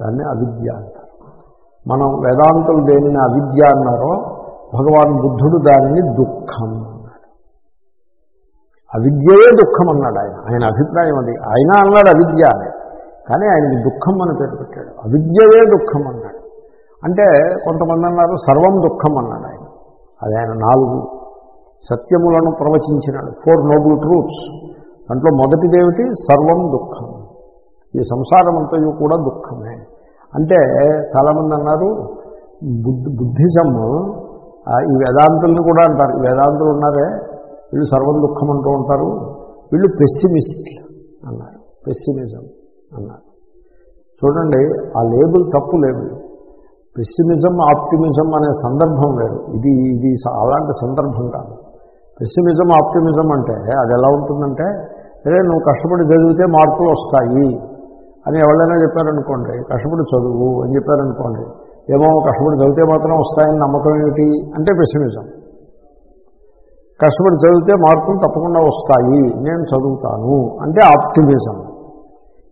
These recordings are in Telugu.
దాన్ని అవిద్య అంటారు. మనం వేదాంతులు దేనిని అవిద్య అన్నారో భగవాన్ బుద్ధుడు దానిని దుఃఖం అన్నాడు. అవిద్యయే దుఃఖం అన్నాడు ఆయన. ఆయన అభిప్రాయం అది. ఆయన అన్నాడు అవిద్య అని. కానీ ఆయనకి దుఃఖం అని పేరు పెట్టాడు. అవిద్యయే దుఃఖం అన్నాడు. అంటే కొంతమంది అన్నారు సర్వం దుఃఖం అన్నాడు ఆయన. అది ఆయన నాలుగు సత్యములను ప్రవచించినాడు. Four noble truths. దాంట్లో మొదటిదేమిటి సర్వం దుఃఖం. ఈ సంసారం అంతయు కూడా దుఃఖమే. అంటే చాలామంది అన్నారు బుద్ధి బుద్ధిజం ఈ వేదాంతుల్ని కూడా అంటారు. ఈ వేదాంతులు ఉన్నారే వీళ్ళు సర్వం దుఃఖం అంటూ ఉంటారు. వీళ్ళు పెస్సిమిస్ట్ అన్నారు. పెస్సిమిజం అన్నారు. చూడండి ఆ లేబుల్ తప్పు లేబుల్ పెస్సిమిజం ఆప్టిమిజం అనే సందర్భం లేదు ఇది ఇది అలాంటి సందర్భం కాదు. పెస్సిమిజం ఆప్టిమిజం అంటే అది ఎలా ఉంటుందంటే సరే నువ్వు కష్టపడి చదివితే మార్పులు వస్తాయి. అని ఎవరైనా చెప్పారనుకోండి కష్టపడి చదువు అని చెప్పారనుకోండి ఏమో కష్టపడి చదివితే మాత్రం వస్తాయని నమ్మకం ఏమిటి? అంటే పెస్సిమిజం కష్టపడి చదివితే మార్కులు తప్పకుండా వస్తాయి నేను చదువుతాను అంటే ఆప్టిమిజం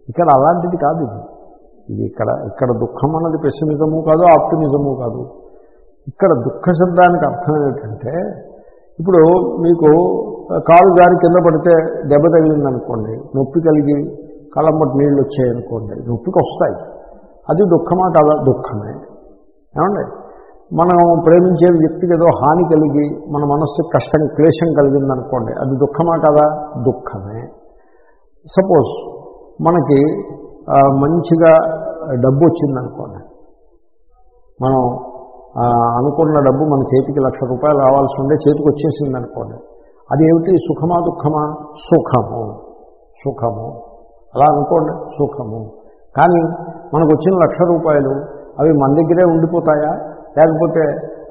ఇక్కడ అలాంటిది కాదు ఇది. ఇది ఇక్కడ ఇక్కడ దుఃఖం అన్నది పెస్సిమిజము కాదు ఆప్టిమిజము కాదు. ఇక్కడ దుఃఖ శబ్దానికి అర్థం ఏంటంటే ఇప్పుడు మీకు కాలు జారి కింద పడితే దెబ్బ తగిలిందనుకోండి నొప్పి కలిగి కళ్ళమ్మటి నీళ్ళు వచ్చాయనుకోండి నొప్పికి వస్తాయి. అది దుఃఖమా కదా? దుఃఖమే. ఏమండి? మనం ప్రేమించే వ్యక్తికి ఏదో హాని కలిగి మన మనస్సుకి కష్టం క్లేశం కలిగిందనుకోండి అది దుఃఖమా కదా? దుఃఖమే. సపోజ్ మనకి మంచిగా డబ్బు వచ్చిందనుకోండి. మనం అనుకున్న డబ్బు మన చేతికి లక్ష రూపాయలు రావాల్సి ఉండే చేతికి వచ్చేసింది అనుకోండి అది ఏమిటి? సుఖమా దుఃఖమా? సుఖము. సుఖము. అలా అనుకోండి సుఖము. కానీ మనకు వచ్చిన లక్ష రూపాయలు అవి మన దగ్గరే ఉండిపోతాయా? లేకపోతే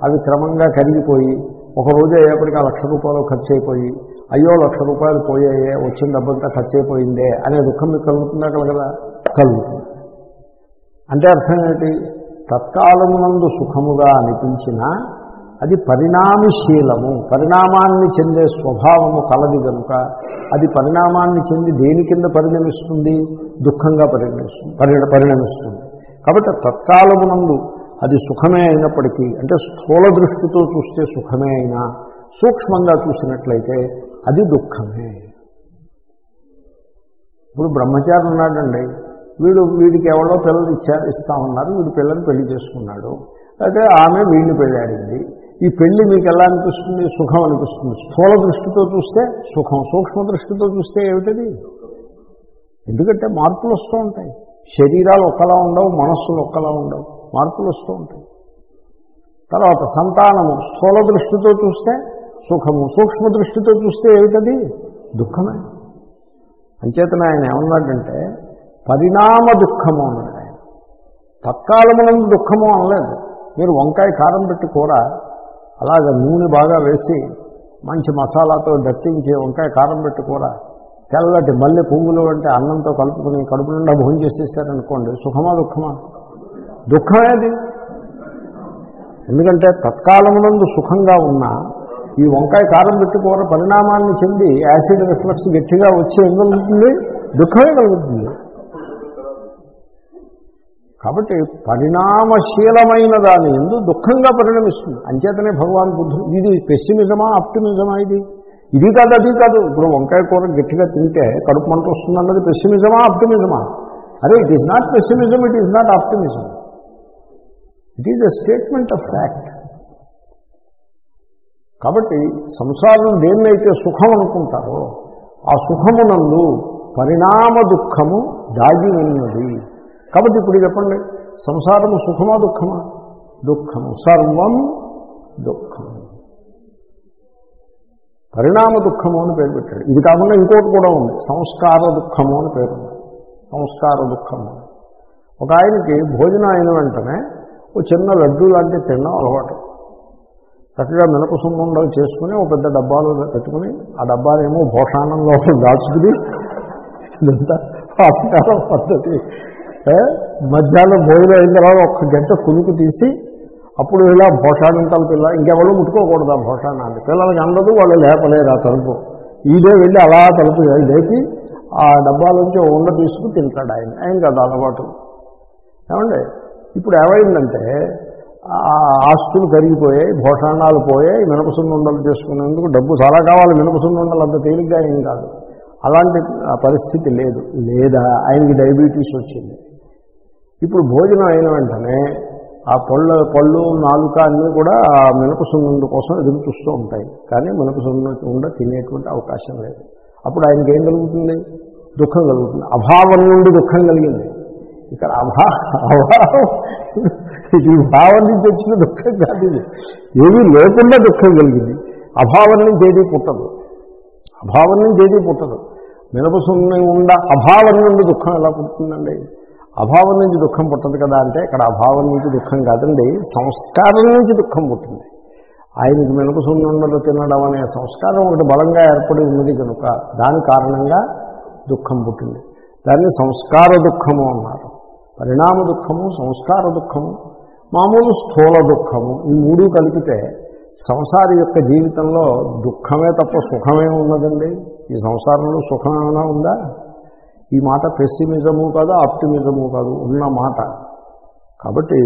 అవి క్రమంగా కరిగిపోయి ఒక రోజు అయ్యేప్పటికీ ఆ లక్ష రూపాయలు ఖర్చు అయిపోయి అయ్యో లక్ష రూపాయలు పోయాయే వచ్చిన డబ్బంతా ఖర్చు అయిపోయిందే అనే దుఃఖం మీకు కలుగుతుందా కలగదా? కలుగుతుంది. అంటే అర్థం ఏంటి తత్కాలమునందు సుఖముగా అనిపించినా అది పరిణామశీలము. పరిణామాన్ని చెందే స్వభావము కలది కనుక అది పరిణామాన్ని చెంది దేని కింద పరిణమిస్తుంది? దుఃఖంగా పరిణమిస్తుంది పరిణ పరిణమిస్తుంది. కాబట్టి తత్కాలమునందు అది సుఖమే అయినప్పటికీ అంటే స్థూల దృష్టితో చూస్తే సుఖమే అయినా సూక్ష్మంగా చూసినట్లయితే అది దుఃఖమే. ఇప్పుడు బ్రహ్మచారి ఉన్నాడండి. వీడు వీడికి ఎవరో పిల్లలు ఇచ్చారు ఇస్తా ఉన్నారు వీడు పిల్లలు పెళ్ళి చేసుకున్నాడు. అయితే ఆమె వీడిని పెళ్ళాడింది ఈ పెళ్ళి మీకు ఎలా అనిపిస్తుంది? సుఖం అనిపిస్తుంది. స్థూల దృష్టితో చూస్తే సుఖం సూక్ష్మ దృష్టితో చూస్తే ఏమిటది? ఎందుకంటే మార్పులు వస్తూ ఉంటాయి. శరీరాలు ఒక్కలా ఉండవు మనస్సులు ఒక్కలా ఉండవు. మార్పులు వస్తూ ఉంటాయి. తర్వాత సంతానము స్థూల దృష్టితో చూస్తే సుఖము సూక్ష్మ దృష్టితో చూస్తే ఏమిటది? దుఃఖమే. అంచేతన ఆయన ఏమన్నాడంటే పరిణామ దుఃఖము అన్నాడు ఆయన. తత్కాలమునందు దుఃఖము అనలేదు. మీరు వంకాయ కారం పెట్టి కూర అలాగ నూనె బాగా వేసి మంచి మసాలాతో దట్టించి వంకాయ కారం పెట్టుకోరా తెల్లటి మల్లె పువ్వులు అంటే అన్నంతో కలుపుకుని కడుపు నిండా భోజనం చేసేసారనుకోండి సుఖమా దుఃఖమా? దుఃఖమే అది ఎందుకంటే తత్కాలమునందు సుఖంగా ఉన్నా ఈ వంకాయ కారం పెట్టుకోర పరిణామాన్ని చెంది యాసిడ్ రిఫ్లెక్స్ గట్టిగా వచ్చి ఏం దుఃఖమే కలుగుతుంది. కాబట్టి పరిణామశీలమైన దాని ఎందు దుఃఖంగా పరిణమిస్తుంది. అంచేతనే భగవాన్ బుద్ధుడు ఇది పెస్సిమిజమా ఆప్టిమిజమా ఇది? ఇది కాదు అది కాదు. ఇప్పుడు వంకాయ కూర గట్టిగా తింటే కడుపు మంట వస్తుందన్నది పెస్సిమిజమా ఆప్టిమిజమా అరే it is not pessimism it is not optimism it is a statement of fact కాబట్టి సంసారం దేన్నైతే సుఖం అనుకుంటారో ఆ సుఖమునందు పరిణామ దుఃఖము దాగి ఉన్నది. కాబట్టి ఇప్పుడు చెప్పండి సంసారము సుఖమా దుఃఖమా? దుఃఖము. సర్వం దుఃఖం. పరిణామ దుఃఖము అని పేరు పెట్టాడు. ఇది కాకుండా ఇంకోటి కూడా ఉంది సంస్కార దుఃఖము అని పేరు సంస్కార దుఃఖము. ఒక ఆయనకి భోజనం అయిన వెంటనే ఓ చిన్న లడ్డు లాంటి తినడం అలవాటు. చక్కగా మినప సుమ్ముండలు చేసుకుని ఒక పెద్ద డబ్బాలో పెట్టుకుని ఆ డబ్బాలేమో భోషానంలో దాచుకుని ఇదంతా పాతకాలం పద్ధతి. ఏ? మధ్యాహ్నం భోజనం అయిన తర్వాత ఒక్క గంట కునుకు తీసి అప్పుడు ఇలా భోషాణం పిల్ల ఇంకెవరు ముట్టుకోకూడదు ఆ భోషాణాన్ని. పిల్లలకి అందదు వాళ్ళు లేపలేరు ఆ తలుపు. ఈడే వెళ్ళి అలా తలుపు లేపి ఆ డబ్బాలోంచి ఉండ తీసుకుని తింటాడు ఆయన. ఆయన కదా అలవాటు. ఏమండి? ఇప్పుడు ఏమైందంటే ఆ ఆస్తులు కరిగిపోయాయి భోషాణాలు పోయాయి మినపసున్నుండలు చేసుకునేందుకు డబ్బు చాలా కావాలి. మినపసున్నుండలు అంత తేలిగ్గా ఏం కాదు. అలాంటి ఆ పరిస్థితి లేదు. లేదా ఆయనకి డయాబెటీస్ వచ్చింది. ఇప్పుడు భోజనం అయిన వెంటనే ఆ పళ్ళ పళ్ళు నాలుక అన్నీ కూడా ఆ మినపసున్నుండ కోసం ఎదురు చూస్తూ ఉంటాయి. కానీ మినపసున్నుండ తినేటువంటి అవకాశం లేదు. అప్పుడు ఆయనకి ఏం కలుగుతుంది? దుఃఖం కలుగుతుంది. అభావం నుండి దుఃఖం కలిగింది. ఇక్కడ అభా అభావం ఇది భావం నుంచి వచ్చిన దుఃఖం కాదు ఇది. ఏమీ లేకుండా దుఃఖం కలిగింది. అభావం నుంచి ఏది పుట్టదు. అభావం నుంచి ఏది పుట్టదు. మినపసున్న ఉండ అభావం నుండి దుఃఖం ఎలా పుడుతుందండి? అభావం నుంచి దుఃఖం పుట్టదు కదా అంటే ఇక్కడ అభావం నుంచి దుఃఖం కాదండి సంస్కారం నుంచి దుఃఖం పుట్టింది. ఆయనకి మినపసున్నుండలు తినడం అనే సంస్కారం ఒకటి బలంగా ఏర్పడి ఉన్నది కనుక దాని కారణంగా దుఃఖం పుట్టింది. దాన్ని సంస్కార దుఃఖము అన్నారు. పరిణామ దుఃఖము సంస్కార దుఃఖము మామూలు స్థూల దుఃఖము ఈ మూడు కలిపితే సంసారి యొక్క జీవితంలో దుఃఖమే తప్ప సుఖమే ఉన్నదండి. ఈ సంసారంలో సుఖం ఏమైనా ఉందా? ఈ మాట పెస్సిమిజము కాదు ఆప్టిమిజము కాదు ఉన్న మాట. కాబట్టి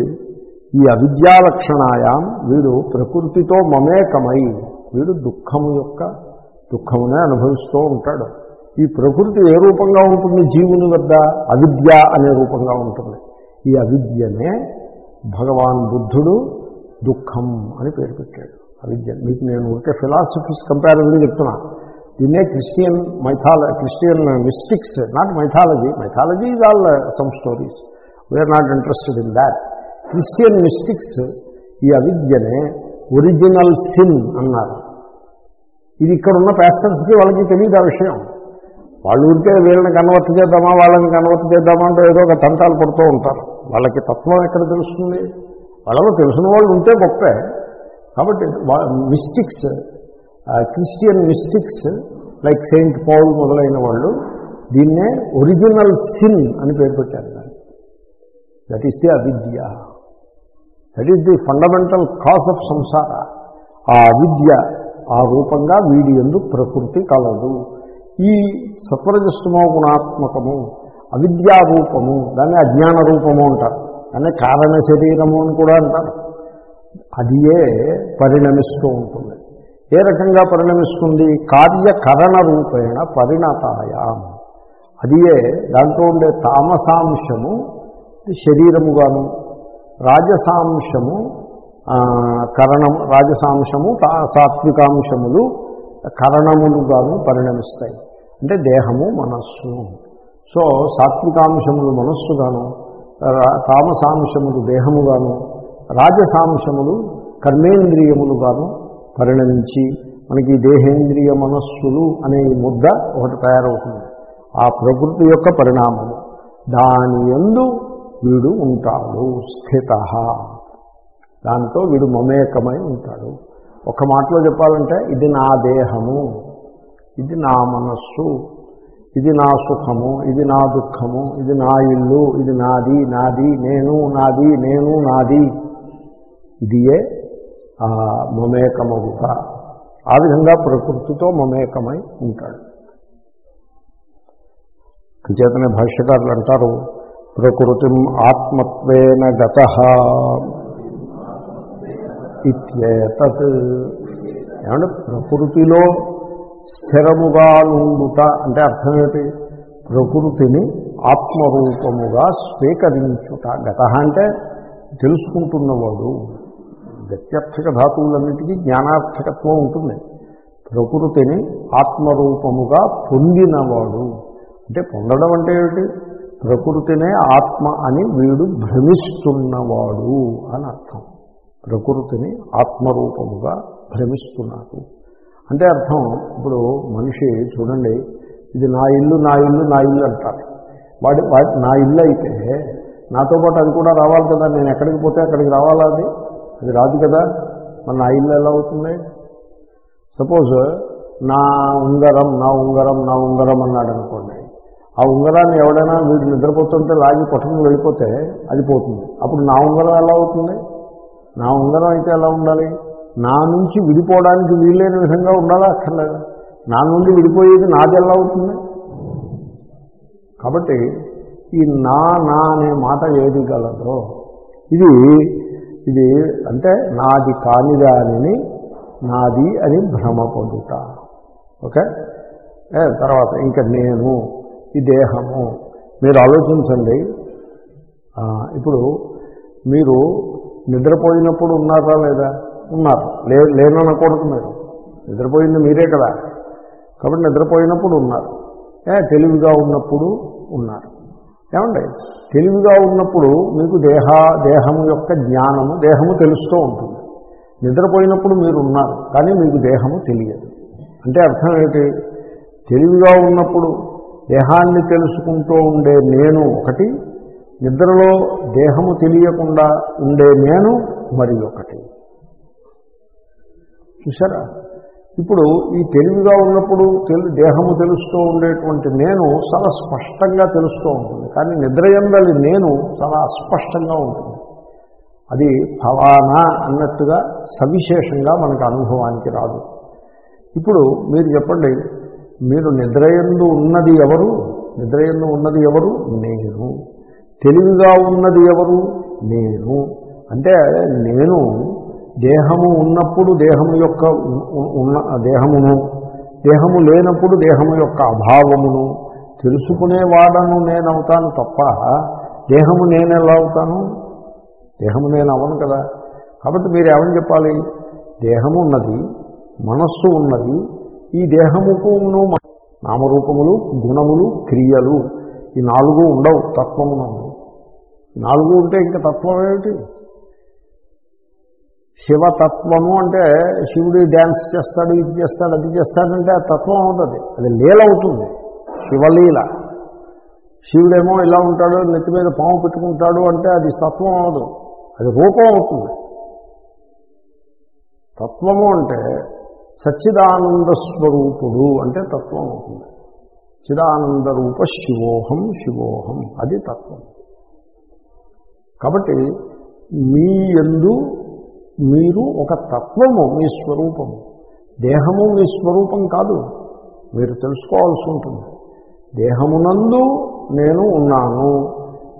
ఈ అవిద్యా లక్షణాయాం వీడు ప్రకృతితో మమేకమై వీడు దుఃఖము యొక్క దుఃఖమునే అనుభవిస్తూ ఉంటాడు. ఈ ప్రకృతి ఏ రూపంగా ఉంటుంది? జీవుని వద్ద అవిద్య అనే రూపంగా ఉంటుంది. ఈ అవిద్యనే భగవాన్ బుద్ధుడు దుఃఖం అని పేరు పెట్టాడు. అవిద్య. మీకు నేను ఉంటే ఫిలాసఫీస్ కంపారిజన్ చెప్తున్నా. దీన్నే Christian మైథాల Christian mystics not mythology mythology is all some stories we're not interested in that Christian mystics ఈ అవిద్యనే ఒరిజినల్ సిన్ అన్నారు. ఇది ఇక్కడ ఉన్న ప్యాస్టర్స్కి వాళ్ళకి తెలియదు ఆ విషయం? వాళ్ళు ఉంటే వీళ్ళని కన్వర్ట్ చేద్దామా వాళ్ళని కన్వర్ట్ చేద్దామా అంటే ఏదో ఒక తంటాలు పడుతూ ఉంటారు. వాళ్ళకి తత్వం ఎక్కడ తెలుస్తుంది? వాళ్ళలో తెలిసిన వాళ్ళు ఉంటే గొప్పే. కాబట్టి mystics Christian mystics like Saint Paul మొదలైన వాళ్ళు దీన్నే ఒరిజినల్ సిన్ అని పేరు పెట్టారు దాన్ని. దట్ ఈస్ ది అవిద్య. That is the fundamental cause of సంసార ఆ అవిద్య ఆ రూపంగా వీడి ఎందు ప్రకృతి కలదు. ఈ సత్వరజస్తమో గుణాత్మకము అవిద్యారూపము దాన్ని అజ్ఞాన రూపము అంటారు. దాన్ని కారణ శరీరము అని కూడా అంటారు. అదియే పరిణమిస్తూ ఉంటుంది. ఏ రకంగా పరిణమిస్తుంది? కార్యకరణ రూపేణ పరిణతాయాం. అదియే దాంట్లో ఉండే తామసాంశము శరీరముగాను రాజసాంశము కరణం రాజసాంశము సాత్వికాంశములు కరణములుగాను పరిణమిస్తాయి. అంటే దేహము మనస్సు. సో సాత్వికాంశములు మనస్సుగాను తామసాంశములు దేహముగాను రాజసాంశములు కర్మేంద్రియములుగాను పరిణమించి మనకి దేహేంద్రియ మనస్సులు అనే ముద్ద ఒకటి తయారవుతుంది. ఆ ప్రకృతి యొక్క పరిణామము. దాని ఎందు వీడు ఉంటాడు స్థిత. దాంతో వీడు మమేకమై ఉంటాడు. ఒక మాటలో చెప్పాలంటే ఇది నా దేహము ఇది నా మనస్సు ఇది నా సుఖము ఇది నా దుఃఖము ఇది నా ఇల్లు ఇది నాది నాది నేను నాది నేను నాది. ఇదియే ఆ ఆ విధంగా ప్రకృతితో మమేకమై ఉంటాడు. అంచేతనే భాష్యకారులు అంటారు ప్రకృతిం ఆత్మత్వేన గత ఇత్యేతత్. ఏమంటే ప్రకృతిలో స్థిరముగా నుండుట అంటే అర్థం ఏమిటి? ప్రకృతిని ఆత్మరూపముగా స్వీకరించుట. గత అంటే తెలుసుకుంటున్నవాడు. గత్యర్థక ధాతువులన్నిటికీ జ్ఞానార్థకత్వం ఉంటుంది. ప్రకృతిని ఆత్మరూపముగా పొందినవాడు. అంటే పొందడం అంటే ఏమిటి? ప్రకృతినే ఆత్మ అని వీడు భ్రమిస్తున్నవాడు అని అర్థం. ప్రకృతిని ఆత్మరూపముగా భ్రమిస్తున్నాడు. అంటే అర్థం ఇప్పుడు మనిషి చూడండి ఇది నా ఇల్లు నా ఇల్లు నా ఇల్లు అంటారు. వాడి వాడి నా ఇల్లు అయితే నాతో పాటు అది కూడా రావాలి కదా నేను ఎక్కడికి పోతే అక్కడికి రావాలా అది? అది రాదు కదా. మన నా ఇల్లు ఎలా అవుతుంది? సపోజ్ నా ఉంగరం నా ఉంగరం నా ఉంగరం అన్నాడు అనుకోండి. ఆ ఉంగరాన్ని ఎవడైనా వీడు నిద్రపోతుంటే లాగి పట్టుకుని వెళ్ళిపోతే అది పోతుంది. అప్పుడు నా ఉంగరం ఎలా అవుతుంది? నా ఉంగరం అయితే ఎలా ఉండాలి? నా నుంచి విడిపోవడానికి వీలైన విధంగా ఉండాలా అక్కర్లేదు? నా నుండి విడిపోయేది నాది ఎలా అవుతుంది? కాబట్టి ఈ నా నా అనే మాట ఏది గలదో ఇది ఇది అంటే నాది కాని దానిని నాది అని భ్రమ పొందుట. ఓకే? తర్వాత ఇంకా నేను ఈ దేహము. మీరు ఆలోచించండి. ఇప్పుడు మీరు నిద్రపోయినప్పుడు ఉన్నారా లేదా? ఉన్నారు. లే లేననకూడదు మీరు. నిద్రపోయింది మీరే కదా. కాబట్టి నిద్రపోయినప్పుడు ఉన్నారు. తెలివిగా ఉన్నప్పుడు ఉన్నారు. ఏమండి? తెలివిగా ఉన్నప్పుడు మీకు దేహ దేహం యొక్క జ్ఞానము దేహము తెలుస్తూ ఉంటుంది. నిద్రపోయినప్పుడు మీరు ఉన్నారు కానీ మీకు దేహము తెలియదు. అంటే అర్థం ఏంటి తెలివిగా ఉన్నప్పుడు దేహాన్ని తెలుసుకుంటూ ఉండే నేను ఒకటి నిద్రలో దేహము తెలియకుండా ఉండే నేను మరి ఒకటి. చూసారా ఇప్పుడు ఈ తెలివిగా ఉన్నప్పుడు తెలు దేహము తెలుస్తూ ఉండేటువంటి నేను చాలా స్పష్టంగా తెలుస్తూ ఉంటుంది. కానీ నిద్రయందలి నేను చాలా అస్పష్టంగా ఉంటుంది. అది ఫలానా అన్నట్టుగా సవిశేషంగా మనకు అనుభవానికి రాదు. ఇప్పుడు మీరు చెప్పండి మీరు నిద్రయందు ఉన్నది ఎవరు? నిద్రయందు ఉన్నది ఎవరు? నేను. తెలివిగా ఉన్నది ఎవరు? నేను. అంటే నేను దేహము ఉన్నప్పుడు దేహము యొక్క ఉన్న దేహమును దేహము లేనప్పుడు దేహము యొక్క అభావమును తెలుసుకునేవాడను నేను అవుతాను తప్ప దేహము నేను ఎలా అవుతాను? దేహము నేను అవను కదా. కాబట్టి మీరు ఏమని చెప్పాలి? దేహము ఉన్నది మనస్సు ఉన్నది ఈ దేహముకును నామరూపములు గుణములు క్రియలు ఈ నాలుగు ఉండవు తత్వమునందు. నాలుగు ఉంటే ఇంకా తత్వం ఏమిటి? శివతత్వము అంటే శివుడు డ్యాన్స్ చేస్తాడు ఇది చేస్తాడు అది చేస్తాడంటే ఆ తత్వం అవుతుంది అది లీల అవుతుంది. శివలీల. శివుడేమో ఇలా ఉంటాడు నెత్తి మీద పాము పెట్టుకుంటాడు అంటే అది తత్వం అవదు అది రూపం అవుతుంది. తత్వము అంటే సచ్చిదానంద స్వరూపుడు అంటే తత్వం అవుతుంది. చిదానంద రూప శివోహం శివోహం అది తత్వం. కాబట్టి మీ ఎందు మీరు ఒక తత్వము మీ స్వరూపము. దేహము మీ స్వరూపం కాదు. మీరు తెలుసుకోవాల్సి ఉంటుంది. దేహమునందు నేను ఉన్నాను.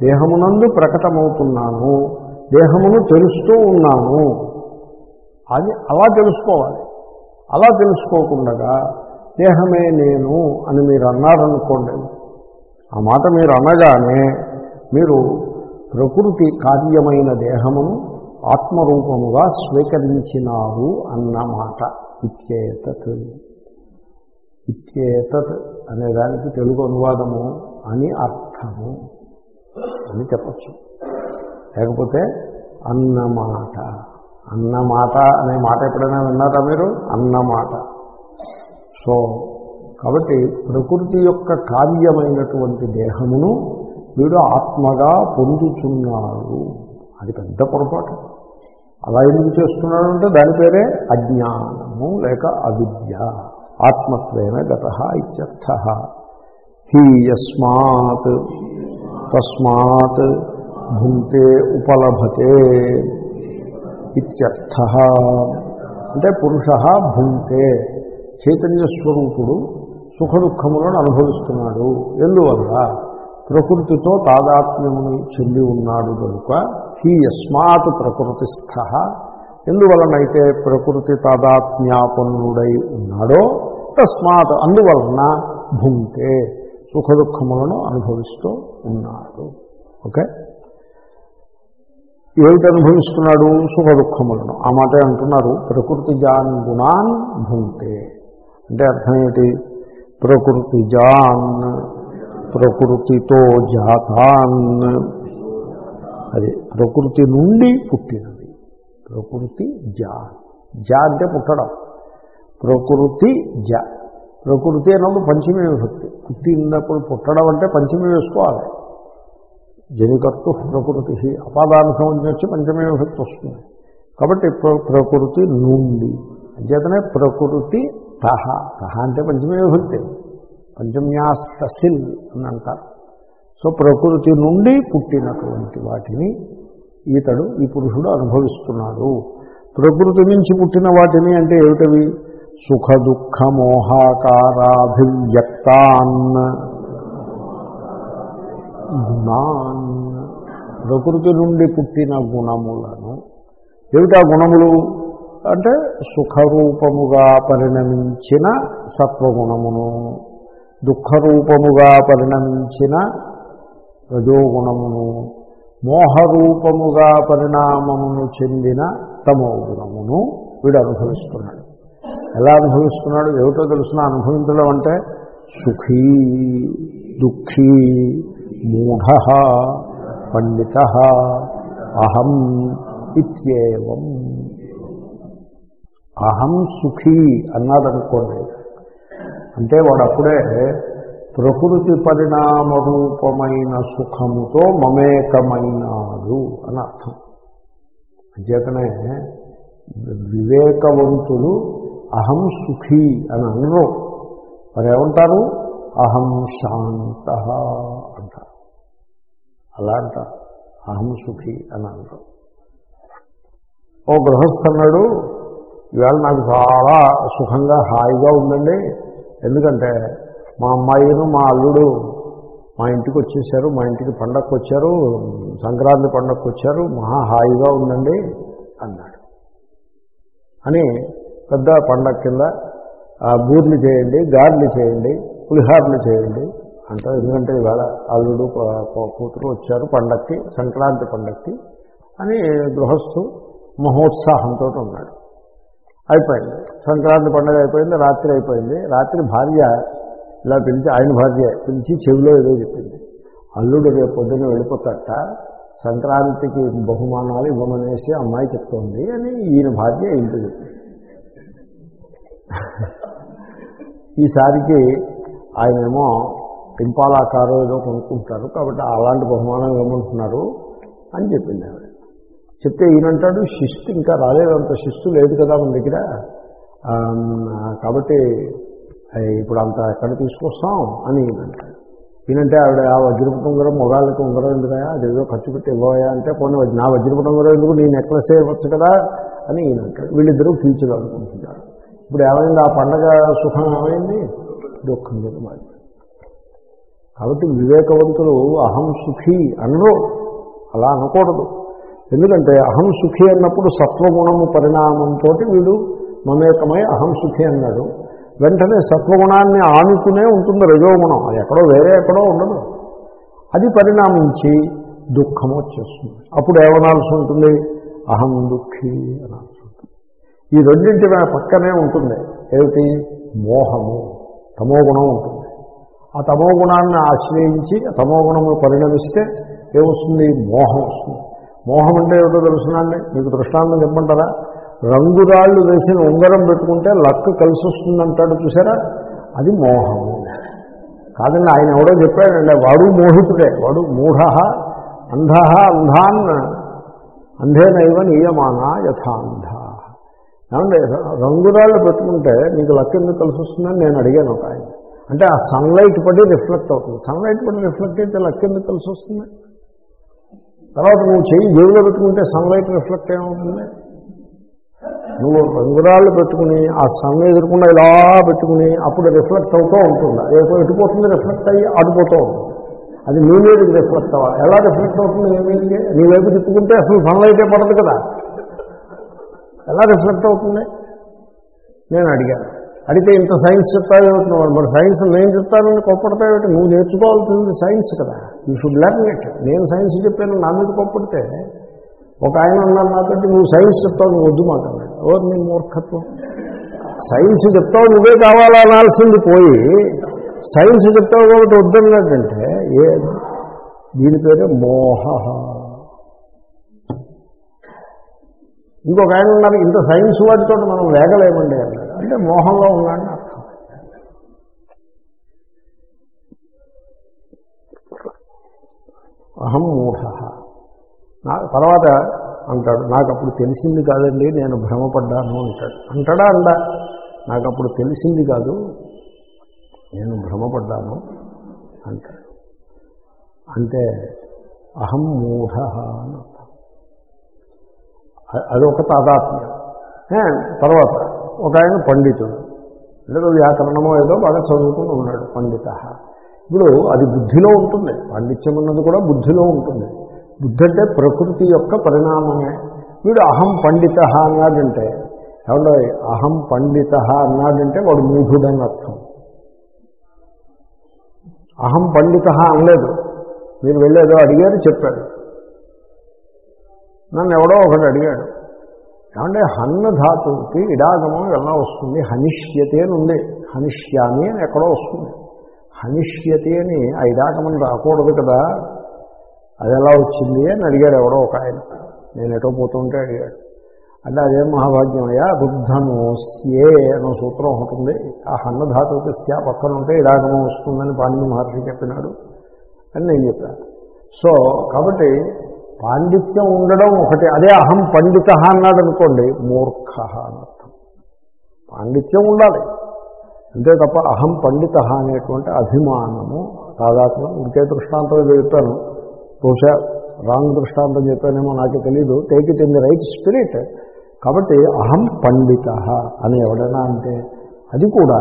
దేహమునందు ప్రకటమవుతున్నాను. దేహమును తెలుస్తూ ఉన్నాను. అది అలా తెలుసుకోవాలి. అలా తెలుసుకోకుండా దేహమే నేను అని మీరు అన్నారనుకోండి. ఆ మాట మీరు అనగానే మీరు ప్రకృతి కార్యమైన దేహమును ఆత్మరూపముగా స్వీకరించినారు అన్నమాట. ఇత్యేతత్. ఇత్యేతత్ అనేదానికి తెలుగు అనువాదము అని అర్థము అని చెప్పచ్చు. లేకపోతే అన్నమాట. అన్నమాట అనే మాట ఎప్పుడైనా విన్నారా మీరు? అన్నమాట. సో కాబట్టి ప్రకృతి యొక్క కార్యమైనటువంటి దేహమును వీడు ఆత్మగా పొందుతున్నాడు అది పెద్ద పొరపాటు. అలా ఎందుకు చేస్తున్నాడు అంటే దాని పేరే అజ్ఞానము లేక అవిద్య. ఆత్మత్వేన గత ఇత్యర్థ. హీ యస్మాత్ తస్మాత్ భుంతే ఉపలభతే ఇత్యర్థ. అంటే పురుష భుంతే. చైతన్య స్వరూపుడు సుఖ దుఃఖములను అనుభవిస్తున్నాడు. ఎందువల్ల? ప్రకృతితో తాదాత్మ్యమును చెంది ఉన్నాడు కనుక హీ యస్మాత్ ప్రకృతిస్థ. ఎందువలనైతే ప్రకృతి తాదాత్మ్యాపన్నుడై ఉన్నాడో తస్మాత్ అందువలన భుంకే సుఖ దుఃఖములను అనుభవిస్తూ ఉన్నాడు. ఓకే? ఏమిటి అనుభవిస్తున్నాడు? సుఖ దుఃఖములను ఆ మాట అంటున్నారు ప్రకృతి జాన్ గుణాన్ భుంకే అంటే అర్థం ప్రకృతి జాన్ ప్రకృతితో జాతాన్. అది ప్రకృతి నుండి పుట్టినది. ప్రకృతి జ. జా అంటే పుట్టడం. ప్రకృతి జ. ప్రకృతి అన్నప్పుడు పంచమీ విభక్తి. పుట్టినప్పుడు పుట్టడం అంటే పంచమీ వేసుకోవాలి. జనికర్తు ప్రకృతి అపాదాన సంబంధించి వచ్చి పంచమీ విభక్తి వస్తుంది. కాబట్టి ప్రకృతి నుండి. అంచేతనే ప్రకృతి తహ. తహ అంటే పంచమీ విభక్తి. పంచమ్యాస్తసిల్ అని అంటారు. సో ప్రకృతి నుండి పుట్టినటువంటి వాటిని ఈతడు ఈ పురుషుడు అనుభవిస్తున్నాడు. ప్రకృతి నుంచి పుట్టిన వాటిని అంటే ఏమిటవి? సుఖ దుఃఖ మోహాకారాభివ్యక్తాన్. గుణాన్. ప్రకృతి నుండి పుట్టిన గుణములను. ఏమిటా గుణములు? అంటే సుఖరూపముగా పరిణమించిన సత్వగుణమును. దుఃఖరూపముగా పరిణమించిన రజోగుణమును మోహరూపముగా పరిణామమును చెందిన తమో గుణమును వీడు అనుభవిస్తున్నాడు. ఎలా అనుభవిస్తున్నాడు? ఏమిటో తెలిసిన అనుభవించడం అంటే సుఖీ దుఃఖీ మూఢ పండిత అహం ఇత్యేవం. అహం సుఖీ అన్నాడనుకోండి అంటే వాడు అప్పుడే ప్రకృతి పరిణామ రూపమైన సుఖముతో మమేకమైనాడు అని అర్థం. అంచేతనే వివేకవంతుడు అహం సుఖీ అని అనరు. మరి ఏమంటారు అహం శాంత అంటారు. అలా అంటారు. అహం సుఖీ అని అనరు. ఓ గృహస్థన్నాడు ఈవేళ నాకు చాలా సుఖంగా హాయిగా ఉందండి. ఎందుకంటే మా అమ్మాయిను మా అల్లుడు మా ఇంటికి వచ్చేసారు మా ఇంటికి పండగకు వచ్చారు సంక్రాంతి పండగకు వచ్చారు మహా హాయిగా ఉండండి అన్నాడు. అని పెద్ద పండగ కింద బూర్లు చేయండి గారెలు చేయండి పులిహార్లు చేయండి అంటారు. ఎందుకంటే ఇవాళ అల్లుడు కూతురు వచ్చారు పండక్కి సంక్రాంతి పండక్కి అని గృహస్థు మహోత్సాహంతో ఉన్నాడు. అయిపోయింది. సంక్రాంతి పండుగ అయిపోయింది రాత్రి అయిపోయింది. రాత్రి భార్య ఇలా పిలిచి ఆయన భార్య పిలిచి చెవిలో ఏదో చెప్పింది. అల్లుడు రేపు పొద్దున్న వెళ్ళిపోతట సంక్రాంతికి బహుమానాలు ఇవ్వమనేసి అమ్మాయి చెప్తోంది అని ఈయన భార్య ఇంటి చెప్పింది. ఈసారికి ఆయనేమో ఇంపాలా ఏదో కొనుక్కుంటారు కాబట్టి అలాంటి బహుమానం ఏమంటున్నారు అని చెప్పింది ఆవిడ. చెప్తే ఈయనంటాడు శిస్తు ఇంకా రాలేదంత శిస్తు లేదు కదా మన దగ్గర. కాబట్టి ఇప్పుడు అంత ఎక్కడ తీసుకొస్తాం అని ఈయనంటే ఆవిడ ఆ వజ్రపుటం ఉంగరం మొగాళ్ళకి ఉంగరం ఎందుకయా అదేదో ఖర్చు పెట్టి ఇవ్వయా అంటే కొన్ని నా వజ్రపుటం ఉంగరం ఎందుకు? నేను నెక్లెస్ ఇవ్వచ్చు కదా అని ఈయన అంటాడు. వీళ్ళిద్దరూ కీచులు అనుకుంటున్నారు. ఇప్పుడు ఏమైంది? ఆ పండగ సుఖం ఏమైంది? దుఃఖం దుఃఖం కాబట్టి వివేకవంతులు అహం సుఖీ అనరు. అలా అనకూడదు. ఎందుకంటే అహం సుఖీ అన్నప్పుడు సత్వగుణము పరిణామంతో వీడు మమేకమై అహం సుఖీ అన్నాడు. వెంటనే సత్వగుణాన్ని ఆనుకునే ఉంటుంది రజోగుణం. అది ఎక్కడో వేరే ఎక్కడో ఉండదు. అది పరిణామించి దుఃఖం వచ్చేస్తుంది. అప్పుడు ఏమనాల్సి ఉంటుంది? అహం దుఃఖీ అనాల్సి ఉంటుంది. ఈ రెండింటి పక్కనే ఉంటుంది. ఏమిటి? మోహము. తమో గుణం ఉంటుంది. ఆ తమో గుణాన్ని ఆశ్రయించి ఆ తమో గుణము పరిణమిస్తే ఏమొస్తుంది? మోహం వస్తుంది. మోహం అంటే ఏమిటో తెలుసునండి. మీకు దృష్టాంతం చెప్పంటారా రంగురాళ్ళు వేసిన ఉంగరం పెట్టుకుంటే లక్ కలిసి వస్తుందంటాడు చూసారా? అది మోహము. కాదండి ఆయన ఎవడో చెప్పాడండి వాడు మోహితుడే వాడు మూఢ అంధ అంధాన్ అంధేనైవ నియమాన యథాంధ. ఏమంటే రంగురాళ్ళు పెట్టుకుంటే నీకు లక్ ఎందుకు కలిసి వస్తుందని నేను అడిగాను ఒక ఆయన. అంటే ఆ సన్లైట్ పడి రిఫ్లెక్ట్ అవుతుంది. సన్లైట్ పడి రిఫ్లెక్ట్ అయితే లక్ ఎందుకు కలిసి వస్తుంది తర్వాత నువ్వు చెయ్యి జేబులో పెట్టుకుంటే సన్లైట్ రిఫ్లెక్ట్ ఏమవుతుంది? నువ్వు రంగురాళ్ళు పెట్టుకుని ఆ సన్ ఎదురకుండా ఇలా పెట్టుకుని అప్పుడు రిఫ్లెక్ట్ అవుతూ ఉంటుంది. అది ఎటుపోతుంది రిఫ్లెక్ట్ అయ్యి ఆడిపోతూ ఉంటుంది. అది నీ మీదకి రిఫ్లెక్ట్ అవ్వాలి. ఎలా రిఫ్లెక్ట్ అవుతుంది నీ నీ వైపు తిప్పుకుంటే అసలు సన్లైటే పడదు కదా. ఎలా రిఫ్లెక్ట్ అవుతుంది? నేను అడిగాను. అడిగితే ఇంత సైన్స్ చెప్తావేమిటి మరి సైన్స్ నేను చెప్తానని కోప్పడతావేమిటి? నువ్వు నేర్చుకోవాల్సింది సైన్స్ కదా. యూ షుడ్ లెర్న్ ఇట్ నేను సైన్స్ చెప్పాను నా మీద కోప్పడితే ఒక ఆయన ఉన్నారు నాతోటి నువ్వు సైన్స్ చెప్తావు నువ్వు వద్దు మాట్లాడాడు ఎవరు నీ మూర్ఖత్వం? సైన్స్ చెప్తావు నువ్వే కావాలా? అనాల్సింది పోయి సైన్స్ చెప్తావు కాబట్టి వద్దన్నాడంటే ఏ దీని పేరే మోహ. ఇంకొక ఆయన ఉన్నారు ఇంత సైన్స్ వాటితో మనం వేగలేమండి అన్నాడు. అంటే మోహంలో ఉన్నాడని అర్థం. అహం మూఢ. నా తర్వాత అంటాడు నాకు అప్పుడు తెలిసింది కాదండి నేను భ్రమపడ్డాను అంటాడు. అంటాడా అండా? నాకు అప్పుడు తెలిసింది కాదు నేను భ్రమపడ్డాను అంటాడు. అంటే అహం మూఢ అని అర్థం. అదొక తాదాత్మ్యం. తర్వాత ఒక ఆయన పండితుడు. ఏదో వ్యాకరణమో ఏదో బాగా చదువుకుని ఉన్నాడు పండిత. ఇప్పుడు అది బుద్ధిలో ఉంటుంది. పాండిత్యం అన్నది కూడా బుద్ధిలో ఉంటుంది. బుద్ధి అంటే ప్రకృతి యొక్క పరిణామమే. వీడు అహం పండిత అన్నాడంటే ఎవడో అహం పండిత అన్నాడంటే వాడు మూఢుడని అర్థం. అహం పండిత అనలేదు. మీరు వెళ్ళేదో అడిగారు చెప్పాడు నన్ను ఎవడో ఒకడు అడిగాడు. ఏమంటే హన్న ధాతువుకి ఇడాగమం ఎలా వస్తుంది? హనిష్యతే అని ఉంది. హనిష్యామి అని ఎక్కడో వస్తుంది. హనిష్యతే అని ఆ ఇడాగమం రాకూడదు కదా. అది ఎలా వచ్చింది అని అడిగాడు ఎవడో ఒక ఆయన. నేను ఎటో పోతుంటే అడిగాడు. అంటే అదేం మహాభాగ్యం అయ్యా రుద్ధమోస్యే అనే సూత్రం ఒకటి ఉంది. ఆ హన్నధాతువుకి స్యా పక్కన ఉంటే ఇడాగమం వస్తుందని పాండి మహర్షి చెప్పినాడు అని నేను చెప్పాను. సో కాబట్టి పాండిత్యం ఉండడం ఒకటి అదే అహం పండిత అన్నాడు అనుకోండి మూర్ఖ అనర్థం పాండిత్యం ఉండాలి. అంతే తప్ప అహం పండిత అనేటువంటి అభిమానము తాదాత్మ్యం. ఇంకే దృష్టాంతం ఏదో చెప్పాను. బహుశా రాంగ్ దృష్టాంతం చెప్పానేమో నాకు తెలియదు take it in the right spirit కాబట్టి అహం పండిత అని ఎవడైనా అంటే అది కూడా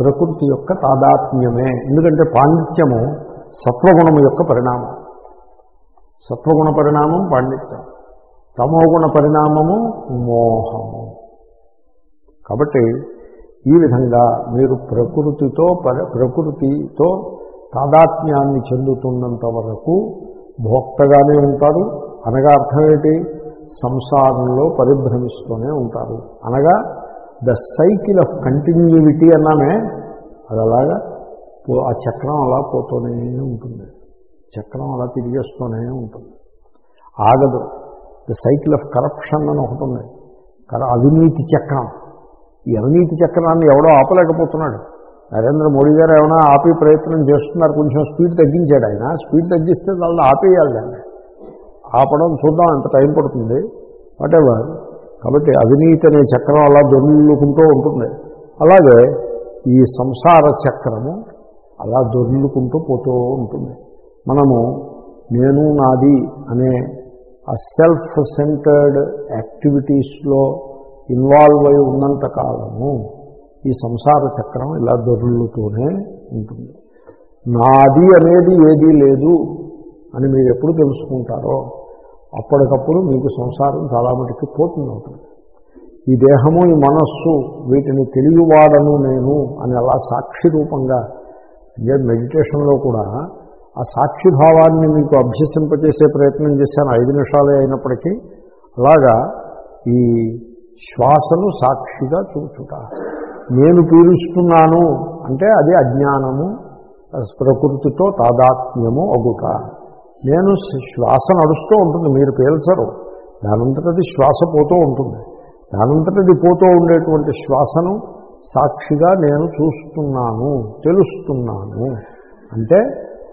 ప్రకృతి యొక్క తాదాత్మ్యమే. ఎందుకంటే పాండిత్యము సత్వగుణము యొక్క పరిణామం. సత్వగుణ పరిణామం పాండిత్యం. తమోగుణ పరిణామము మోహము. కాబట్టి ఈ విధంగా మీరు ప్రకృతితో ప్రకృతితో తాదాత్మ్యాన్ని చెందుతున్నంత వరకు భోక్తగానే ఉంటారు. అనగా అర్థం ఏంటి సంసారంలో పరిభ్రమిస్తూనే ఉంటారు. అనగా ద సైకిల్ ఆఫ్ కంటిన్యూవిటీ అన్నామే అది అలాగా ఆ చక్రం అలా పోతూనే ఉంటుంది. చక్రం అలా తిరిగేస్తూనే ఉంటుంది. ఆగదు. ద సైకిల్ ఆఫ్ కరప్షన్ అని ఒకటి ఉంది. అవినీతి చక్రం. ఈ అవినీతి చక్రాన్ని ఎవడో ఆపలేకపోతున్నాడు. నరేంద్ర మోడీ గారు ఏమైనా ఆపే ప్రయత్నం చేస్తున్నారు కొంచెం స్పీడ్ తగ్గించాడు ఆయన. స్పీడ్ తగ్గిస్తే వాళ్ళు ఆపేయాలి దాన్ని. ఆపడం చూద్దాం ఎంత టైం పడుతుంది. వాటెవర్ కాబట్టి అవినీతి అనే చక్రం అలా దొర్లుకుంటూ ఉంటుంది. అలాగే ఈ సంసార చక్రము అలా దొర్లుకుంటూ పోతూ ఉంటుంది. మనము నేను నాది అనే ఆ సెల్ఫ్ సెంటర్డ్ యాక్టివిటీస్లో ఇన్వాల్వ్ అయి ఉన్నంత కాలము ఈ సంసార చక్రం ఇలా దొరులుతూనే ఉంటుంది. నాది అనేది ఏదీ లేదు అని మీరు ఎప్పుడు తెలుసుకుంటారో అప్పటికప్పుడు మీకు సంసారం చాలా మటుకు పోతుంది అవుతుంది. ఈ దేహము ఈ మనస్సు వీటిని తెలియవాడను నేను అని అలా సాక్షి రూపంగా అంటే మెడిటేషన్లో కూడా ఆ సాక్షిభావాన్ని మీకు అభ్యసింపచేసే ప్రయత్నం చేశాను ఐదు నిమిషాలే అయినప్పటికీ అలాగా ఈ శ్వాసను సాక్షిగా చూచుట. నేను పీలుస్తున్నాను అంటే అది అజ్ఞానము ప్రకృతితో తాదాత్మ్యము అగుట. నేను శ్వాస నడుస్తూ ఉంటుంది మీరు పీల్చరు. దానంతటది శ్వాస పోతూ ఉంటుంది. దానంతటది పోతూ ఉండేటువంటి శ్వాసను సాక్షిగా నేను చూస్తున్నాను తెలుస్తున్నాను. అంటే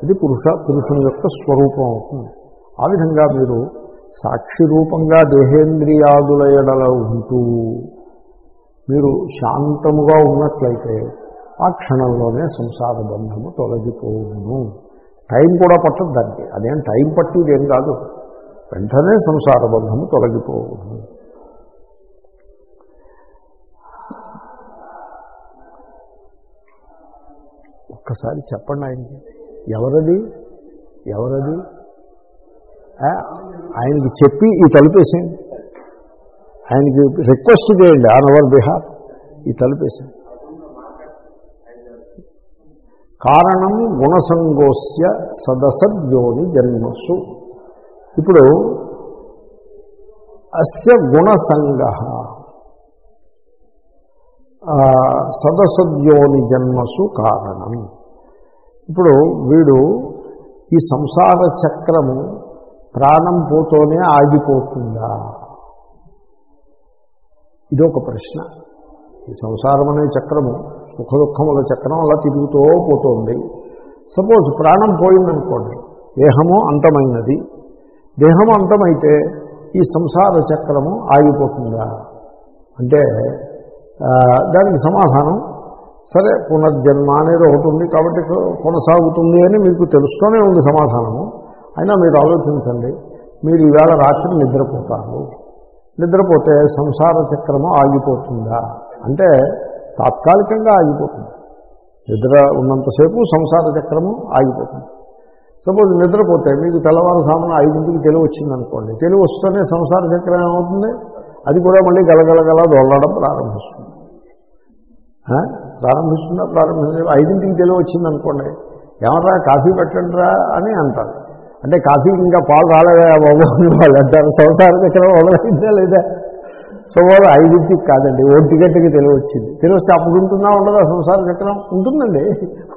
అది పురుష పురుషుని యొక్క స్వరూపం అవుతుంది. ఆ విధంగా మీరు సాక్షి రూపంగా దేహేంద్రియాదుల ఎడల ఉంటూ మీరు శాంతముగా ఉన్నట్లయితే ఆ క్షణంలోనే సంసార బంధము తొలగిపోవును. టైం కూడా పట్టదు దానికి. అదేం టైం పట్టేది ఏం కాదు. వెంటనే సంసార బంధము తొలగిపోవును. ఒక్కసారి చెప్పండి ఆయనకి. ఎవరది? ఎవరది? ఆయనకి చెప్పి ఈ తలుపేసేయండి. ఆయనకి రిక్వెస్ట్ చేయండి ఆన్ అవర్ బిహార్ ఈ తలపేసి కారణం గుణసంగోస్య సదసద్యోని జన్మస్సు. ఇప్పుడు అస్య గుణసంగ సదసద్యోని జన్మసు కారణం. ఇప్పుడు వీడు ఈ సంసార చక్రము ప్రాణం పోతూనే ఆగిపోతుందా? ఇదొక ప్రశ్న. ఈ సంసారం అనే చక్రము సుఖ దుఃఖముల చక్రం అలా తిరుగుతూ పోతుంది. సపోజ్ ప్రాణం పోయిందనుకోండి దేహము అంతమైనది. దేహం అంతమైతే ఈ సంసార చక్రము ఆగిపోతుందా? అంటే దానికి సమాధానం సరే పునర్జన్మ అనేది ఒకటి ఉంది కాబట్టి కొనసాగుతుంది అని మీకు తెలుస్తూనే ఉంది సమాధానము. అయినా మీరు ఆలోచించండి మీరు ఈవేళ రాత్రి నిద్రపోతారు. నిద్రపోతే సంసార చక్రము ఆగిపోతుందా? అంటే తాత్కాలికంగా ఆగిపోతుంది. నిద్ర ఉన్నంతసేపు సంసార చక్రము ఆగిపోతుంది. సపోజ్ నిద్రపోతే మీకు తెల్లవారుజామున ఐదింటికి తెలివి వచ్చిందనుకోండి తెలివి వస్తేనే సంసార చక్రం ఏమవుతుంది? అది కూడా మళ్ళీ గలగలగల దొల్లడం ప్రారంభిస్తుంది. ప్రారంభిస్తుందా? ప్రారంభిస్తుంది. ఐదింటికి తెలివి వచ్చిందనుకోండి ఏమరా కాఫీ పెట్టండిరా అని అంటారు. అంటే కాఫీకి ఇంకా పాలు రాలేదా బాబు? వాళ్ళు అంటారు సంసార చక్రం మొదలైందా లేదా? సో వాళ్ళు ఐదింటికి కాదండి ఒంటి గంటకి తెలివి వచ్చింది తెలివి వస్తే అప్పుడు ఉంటుందా ఉండదా సంసార చక్రం? ఉంటుందండి.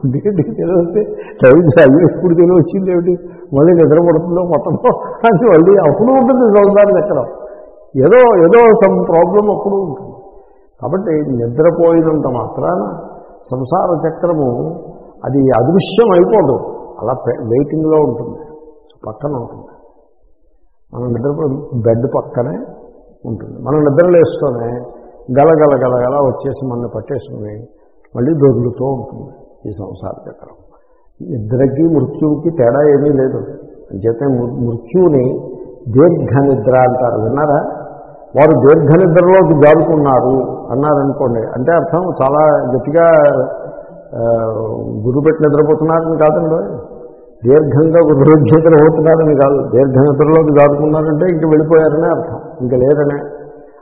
ఒంటి గంటకి తెలివి వస్తే చదివి అయ్యో తెలివి వచ్చింది ఏమిటి? మళ్ళీ నిద్ర పడుతుందో మొత్తంలో అని మళ్ళీ అప్పుడు ఉంటుంది సంసార చక్రం. ఏదో ఏదో సమ్ ప్రాబ్లం అప్పుడు ఉంటుంది. కాబట్టి నిద్రపోయినంత మాత్రాన సంసార చక్రము అది అదృశ్యం అయిపోదు అలా పె- వెయిటింగ్లో ఉంటుంది. పక్కన ఉంటుంది మనం నిద్ర బెడ్ పక్కనే ఉంటుంది. మనం నిద్రలేస్తూనే గలగల గలగల వచ్చేసి మనల్ని పట్టేసుకుని మళ్ళీ దొరుకుతూ ఉంటుంది ఈ సంసార చక్రం. నిద్రకి మృత్యువుకి తేడా ఏమీ లేదు. అంచేతే మృత్యువుని దీర్ఘ నిద్ర అంటారు. విన్నారా? వారు దీర్ఘ నిద్రలోకి జారుకున్నారు అన్నారనుకోండి. అంటే అర్థం చాలా గట్టిగా గురుపెట్టి నిద్రపోతున్నారని కాదండి. దీర్ఘంగా గురు అవుతున్నారని కాదు. దీర్ఘనిద్రలోకి దాటుకున్నారంటే ఇంక వెళ్ళిపోయారనే అర్థం. ఇంక లేరనే.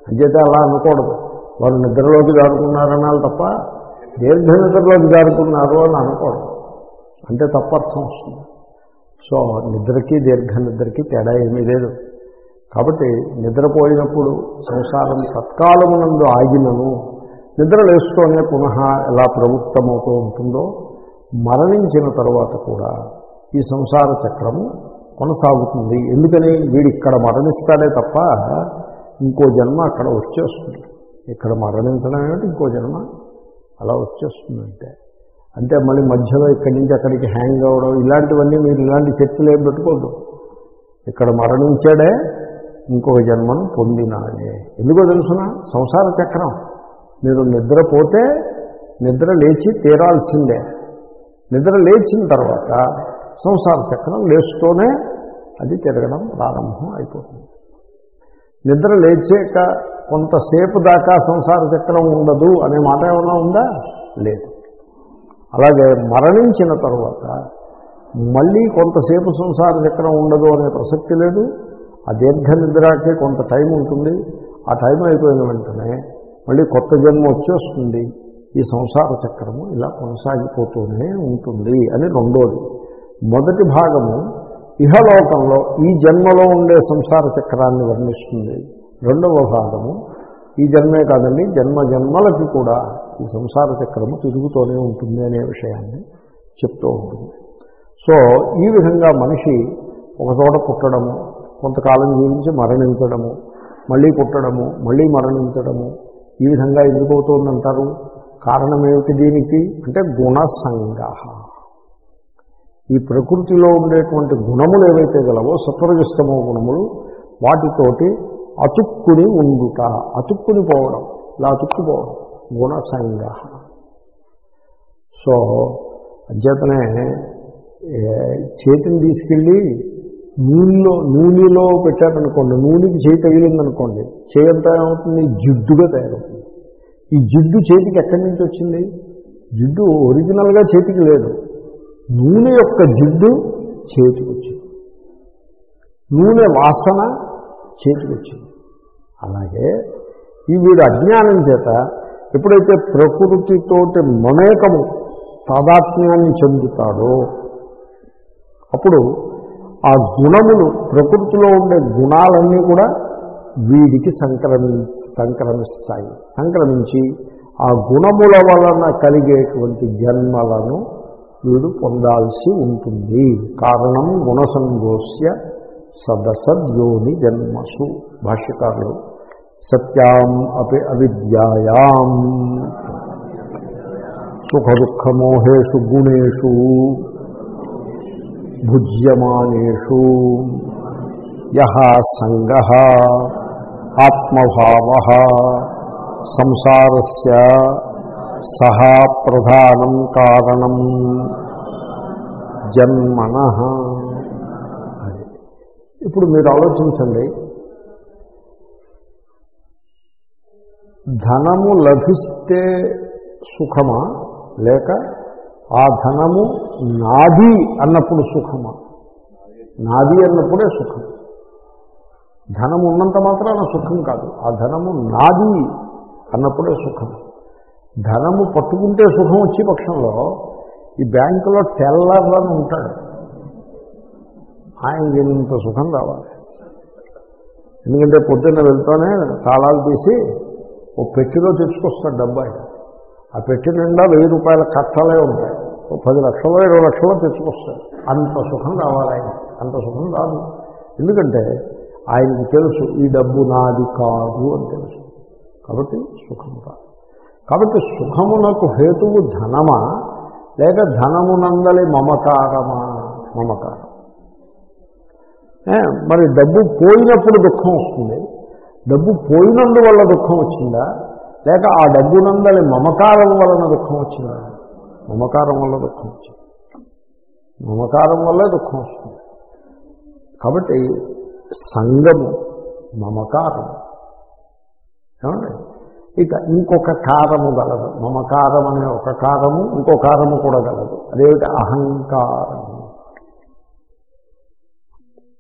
అంచేతే అలా అనకూడదు. వారు నిద్రలోకి దాటుకున్నారనాలి తప్ప దీర్ఘనిద్రలోకి దాటుకున్నారు అని అనకూడదు. అంటే తప్పర్థం వస్తుంది. సో నిద్రకి దీర్ఘ నిద్రకి తేడా ఏమీ లేదు. కాబట్టి నిద్రపోయినప్పుడు సంసారం తత్కాలమునందు ఆగినను నిద్ర లేస్తూనే పునః ఎలా ప్రవృత్తమవుతూ ఉంటుందో మరణించిన తర్వాత కూడా ఈ సంసార చక్రము కొనసాగుతుంది. ఎందుకని? వీడు ఇక్కడ మరణిస్తాడే తప్ప ఇంకో జన్మ అక్కడ వచ్చేస్తుంది. ఇక్కడ మరణించడం ఏమిటి? ఇంకో జన్మ అలా వచ్చేస్తుందంటే అంటే. మళ్ళీ మధ్యలో ఇక్కడి నుంచి అక్కడికి హ్యాంగ్ అవ్వడం ఇలాంటివన్నీ మీరు ఇలాంటి చర్చలు ఏం పెట్టుకోవద్దు. ఇక్కడ మరణించాడే ఇంకొక జన్మను పొందినాడే. ఎందుకో తెలుసిన? సంసార చక్రం. మీరు నిద్రపోతే నిద్ర లేచి తీరాల్సిందే. నిద్ర లేచిన తర్వాత సంసార చక్రం లేస్తూనే అది తిరగడం ప్రారంభం అయిపోతుంది. నిద్ర లేచాక కొంతసేపు దాకా సంసార చక్రం ఉండదు అనే మాట ఏమైనా ఉందా? లేదు. అలాగే మరణించిన తర్వాత మళ్ళీ కొంతసేపు సంసార చక్రం ఉండదు అనే ప్రసక్తి లేదు. ఆ దీర్ఘ నిద్రకి కొంత టైం ఉంటుంది. ఆ టైం అయిపోయిన వెంటనే మళ్ళీ కొత్త జన్మ వచ్చేస్తుంది. ఈ సంసార చక్రము ఇలా కొనసాగిపోతూనే ఉంటుంది అని రెండోది. మొదటి భాగము ఇహలోకంలో ఈ జన్మలో ఉండే సంసార చక్రాన్ని వర్ణిస్తుంది. రెండవ భాగము ఈ జన్మే కాదండి జన్మ జన్మలకి కూడా ఈ సంసార చక్రము తిరుగుతూనే ఉంటుంది అనే విషయాన్ని చెప్తూ ఉంటుంది. సో ఈ విధంగా మనిషి ఒక చోట పుట్టడము కొంతకాలం జీవించి మరణించడము మళ్ళీ పుట్టడము మళ్ళీ మరణించడము ఈ విధంగా ఎందుకు అవుతుందంటారు? కారణం ఏమిటి దీనికి? అంటే గుణసంగ ఈ ప్రకృతిలో ఉండేటువంటి గుణములు ఏవైతే గలవో సత్వరజస్తమో గుణములు వాటితోటి అతుక్కుని ఉండుట అతుక్కుని పోవడం ఇలా అతుక్కుపోవడం గుణసంగ. సో అంచేతనే చేతిని తీసుకెళ్ళి నూనెలో నూనెలో పెట్టారనుకోండి నూనెకి చేయి తగిలిందనుకోండి చేయి అంతా ఏమవుతుంది? జిడ్డుగా తయారవుతుంది. ఈ జిడ్డు చేతికి ఎక్కడి నుంచి వచ్చింది? జిడ్డు ఒరిజినల్గా చేతికి లేదు. నూనె యొక్క జిడ్డు చేతికొచ్చింది. నూనె వాసన చేతికొచ్చింది. అలాగే ఈ వీడు అజ్ఞానం చేత ఎప్పుడైతే ప్రకృతితోటి మమేకము తాదాత్మ్యాన్ని చెందుతాడో అప్పుడు ఆ గుణములు ప్రకృతిలో ఉండే గుణాలన్నీ కూడా వీడికి సంక్రమి సంక్రమిస్తాయి. సంక్రమించి ఆ గుణముల వలన కలిగేటువంటి జన్మలను వీడు పొందాల్సి ఉంటుంది. కారణం గుణసంగోస్య సదసద్యోని జన్మసు. భాష్యకారులు సత్యాం అపి అవిద్యాయాం. సుఖదుఃఖమోహేషు గుణేషు భుజ్యమానేషు. యహ సంగ ఆత్మభావ సంసారస్య సహా ప్రధానం కారణం. జన్మన. ఇప్పుడు మీరు ఆలోచించండి. ధనము లభిస్తే సుఖమా? లేక ఆ ధనము నాది అన్నప్పుడు సుఖమా? నాది అన్నప్పుడే సుఖం. ధనం ఉన్నంత మాత్రాన సుఖం కాదు. ఆ ధనము నాది అన్నప్పుడే సుఖం. ధనము పట్టుకుంటే సుఖం వచ్చే పక్షంలో ఈ బ్యాంకులో టెల్లర్ అని ఉంటాడు. ఆయనకి ఇంత సుఖం రావాలి. ఎందుకంటే పొద్దున్న వెళ్తూనే తాళాలు తీసి ఓ పెట్టిలో తెచ్చుకొస్తాడు డబ్బాయి. ఆ పెట్టి నిండా వెయ్యి రూపాయల కట్టలే ఉంటాయి. ఓ పది లక్షలు ఇరవై లక్షలు తెచ్చుకొస్తాడు. అంత సుఖం రావాలి అంత సుఖం రాదు. ఎందుకంటే ఆయనకి తెలుసు ఈ డబ్బు నాది కాదు అని తెలుసు. కాబట్టి సుఖం రాదు. కాబట్టి సుఖమునకు హేతువు ధనమా? లేక ధనమునందలి మమకారమా? మమకారం. మరి డబ్బు పోయినప్పుడు దుఃఖం వస్తుంది. డబ్బు పోయినందువల్ల దుఃఖం వచ్చిందా? లేక ఆ డబ్బునందలి మమకారం వలన దుఃఖం వచ్చిందా? మమకారం వల్ల దుఃఖం వచ్చింది. మమకారం వల్లే దుఃఖం వస్తుంది. కాబట్టి సంగము మమకారం. ఏమండి? ఇక ఇంకొక కారము గలదు. మమకారం అనే ఒక కారము ఇంకో కారము కూడా గలదు. అదేమిటి? అహంకారము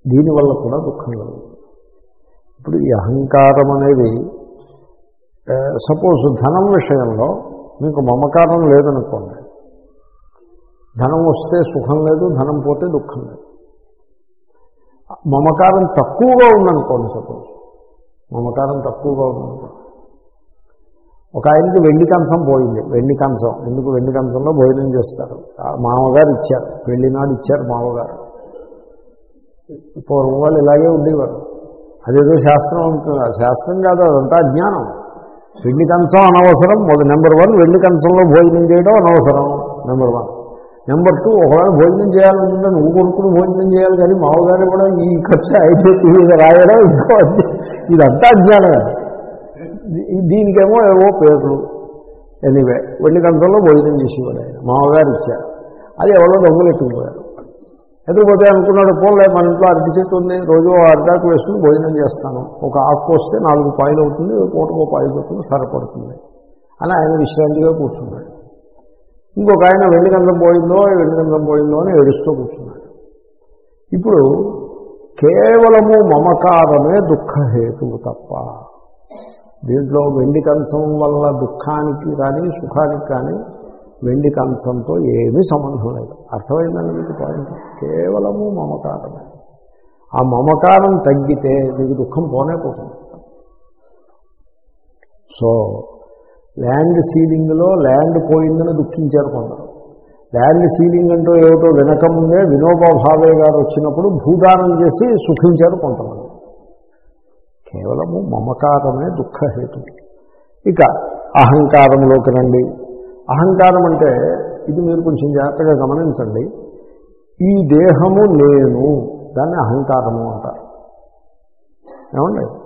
దీనివల్ల కూడా దుఃఖం కలుగుతుంది. ఇప్పుడు ఈ అహంకారం అనేది సపోజ్ ధనం విషయంలో మీకు మమకారం లేదనుకోండి. ధనం వస్తే సుఖం లేదు ధనం పోతే దుఃఖం లేదు. మమకారం తక్కువగా ఉందనుకోండి సపోజ్. మమకారం తక్కువగా ఉందనుకోండి. ఒక ఆయనకి వెండి కంచం పోయింది వెండి కంచం. ఎందుకు వెండి కంచంలో భోజనం చేస్తారు? మామగారు ఇచ్చారు వెళ్ళినాడు ఇచ్చారు మామగారు. పూర్వం వాళ్ళు ఇలాగే ఉండేవారు. అదేదో శాస్త్రం అంటున్నారు. శాస్త్రం కాదు అదంతా అజ్ఞానం. వెండి కంచం అనవసరం మొదటి నెంబర్ వన్ వెండి కంచంలో భోజనం చేయడం అనవసరం నెంబర్ వన్. నెంబర్ టూ ఒకవేళ భోజనం చేయాలనుకుంటే నువ్వు కొనుక్కుని భోజనం చేయాలి కానీ మామగారు కూడా ఈ ఖర్చు అయితే రాయడం ఇంకో ఇదంతా అజ్ఞానమే. దీనికేమో ఏవో పేర్లు. ఎనీవే వెండి గంటల్లో భోజనం చేసేవాడు ఆయన. మామగారు ఇచ్చారు. అది ఎవరో దొంగలు ఎత్తుకుపోయారు. ఎదురుపోతే అనుకున్నాడు పోలే మన ఇంట్లో అరటి చెట్టు ఉంది రోజు అరటాకు వేసుకుని భోజనం చేస్తాను. ఒక ఆకు వస్తే నాలుగు పాయలు అవుతుంది ఒక పాయలు అవుతుంది సరిపడుతుంది అని ఆయన విశ్రాంతిగా కూర్చున్నాడు. ఇంకొక ఆయన వెండి గంధం పోయిందో వెండి గంధం పోయిందో అని ఏడుస్తూ కూర్చున్నాడు. ఇప్పుడు కేవలము మమకారమే దుఃఖహేతువు తప్ప దీంట్లో వెండి కంచం వల్ల దుఃఖానికి కానీ సుఖానికి కానీ వెండి కంచంతో ఏమీ సంబంధం లేదు. అర్థమైందని మీకు పాయింట్? కేవలము మమకారమే. ఆ మమకారం తగ్గితే మీకు దుఃఖం పోనే పోతుంది. సో ల్యాండ్ సీలింగ్లో ల్యాండ్ పోయిందని దుఃఖించారు కొందరు. ల్యాండ్ సీలింగ్ అంటూ ఏమిటో వినకముందే వినోబాభావే గారు వచ్చినప్పుడు భూదానం చేసి సుఖించారు కొంతమంది. కేవలము మమకారమే దుఃఖహేతు. ఇక అహంకారంలోకి రండి. అహంకారం అంటే ఇది మీరు కొంచెం జాగ్రత్తగా గమనించండి. ఈ దేహము నేను దాన్ని అహంకారము అంటారు. ఏమండి?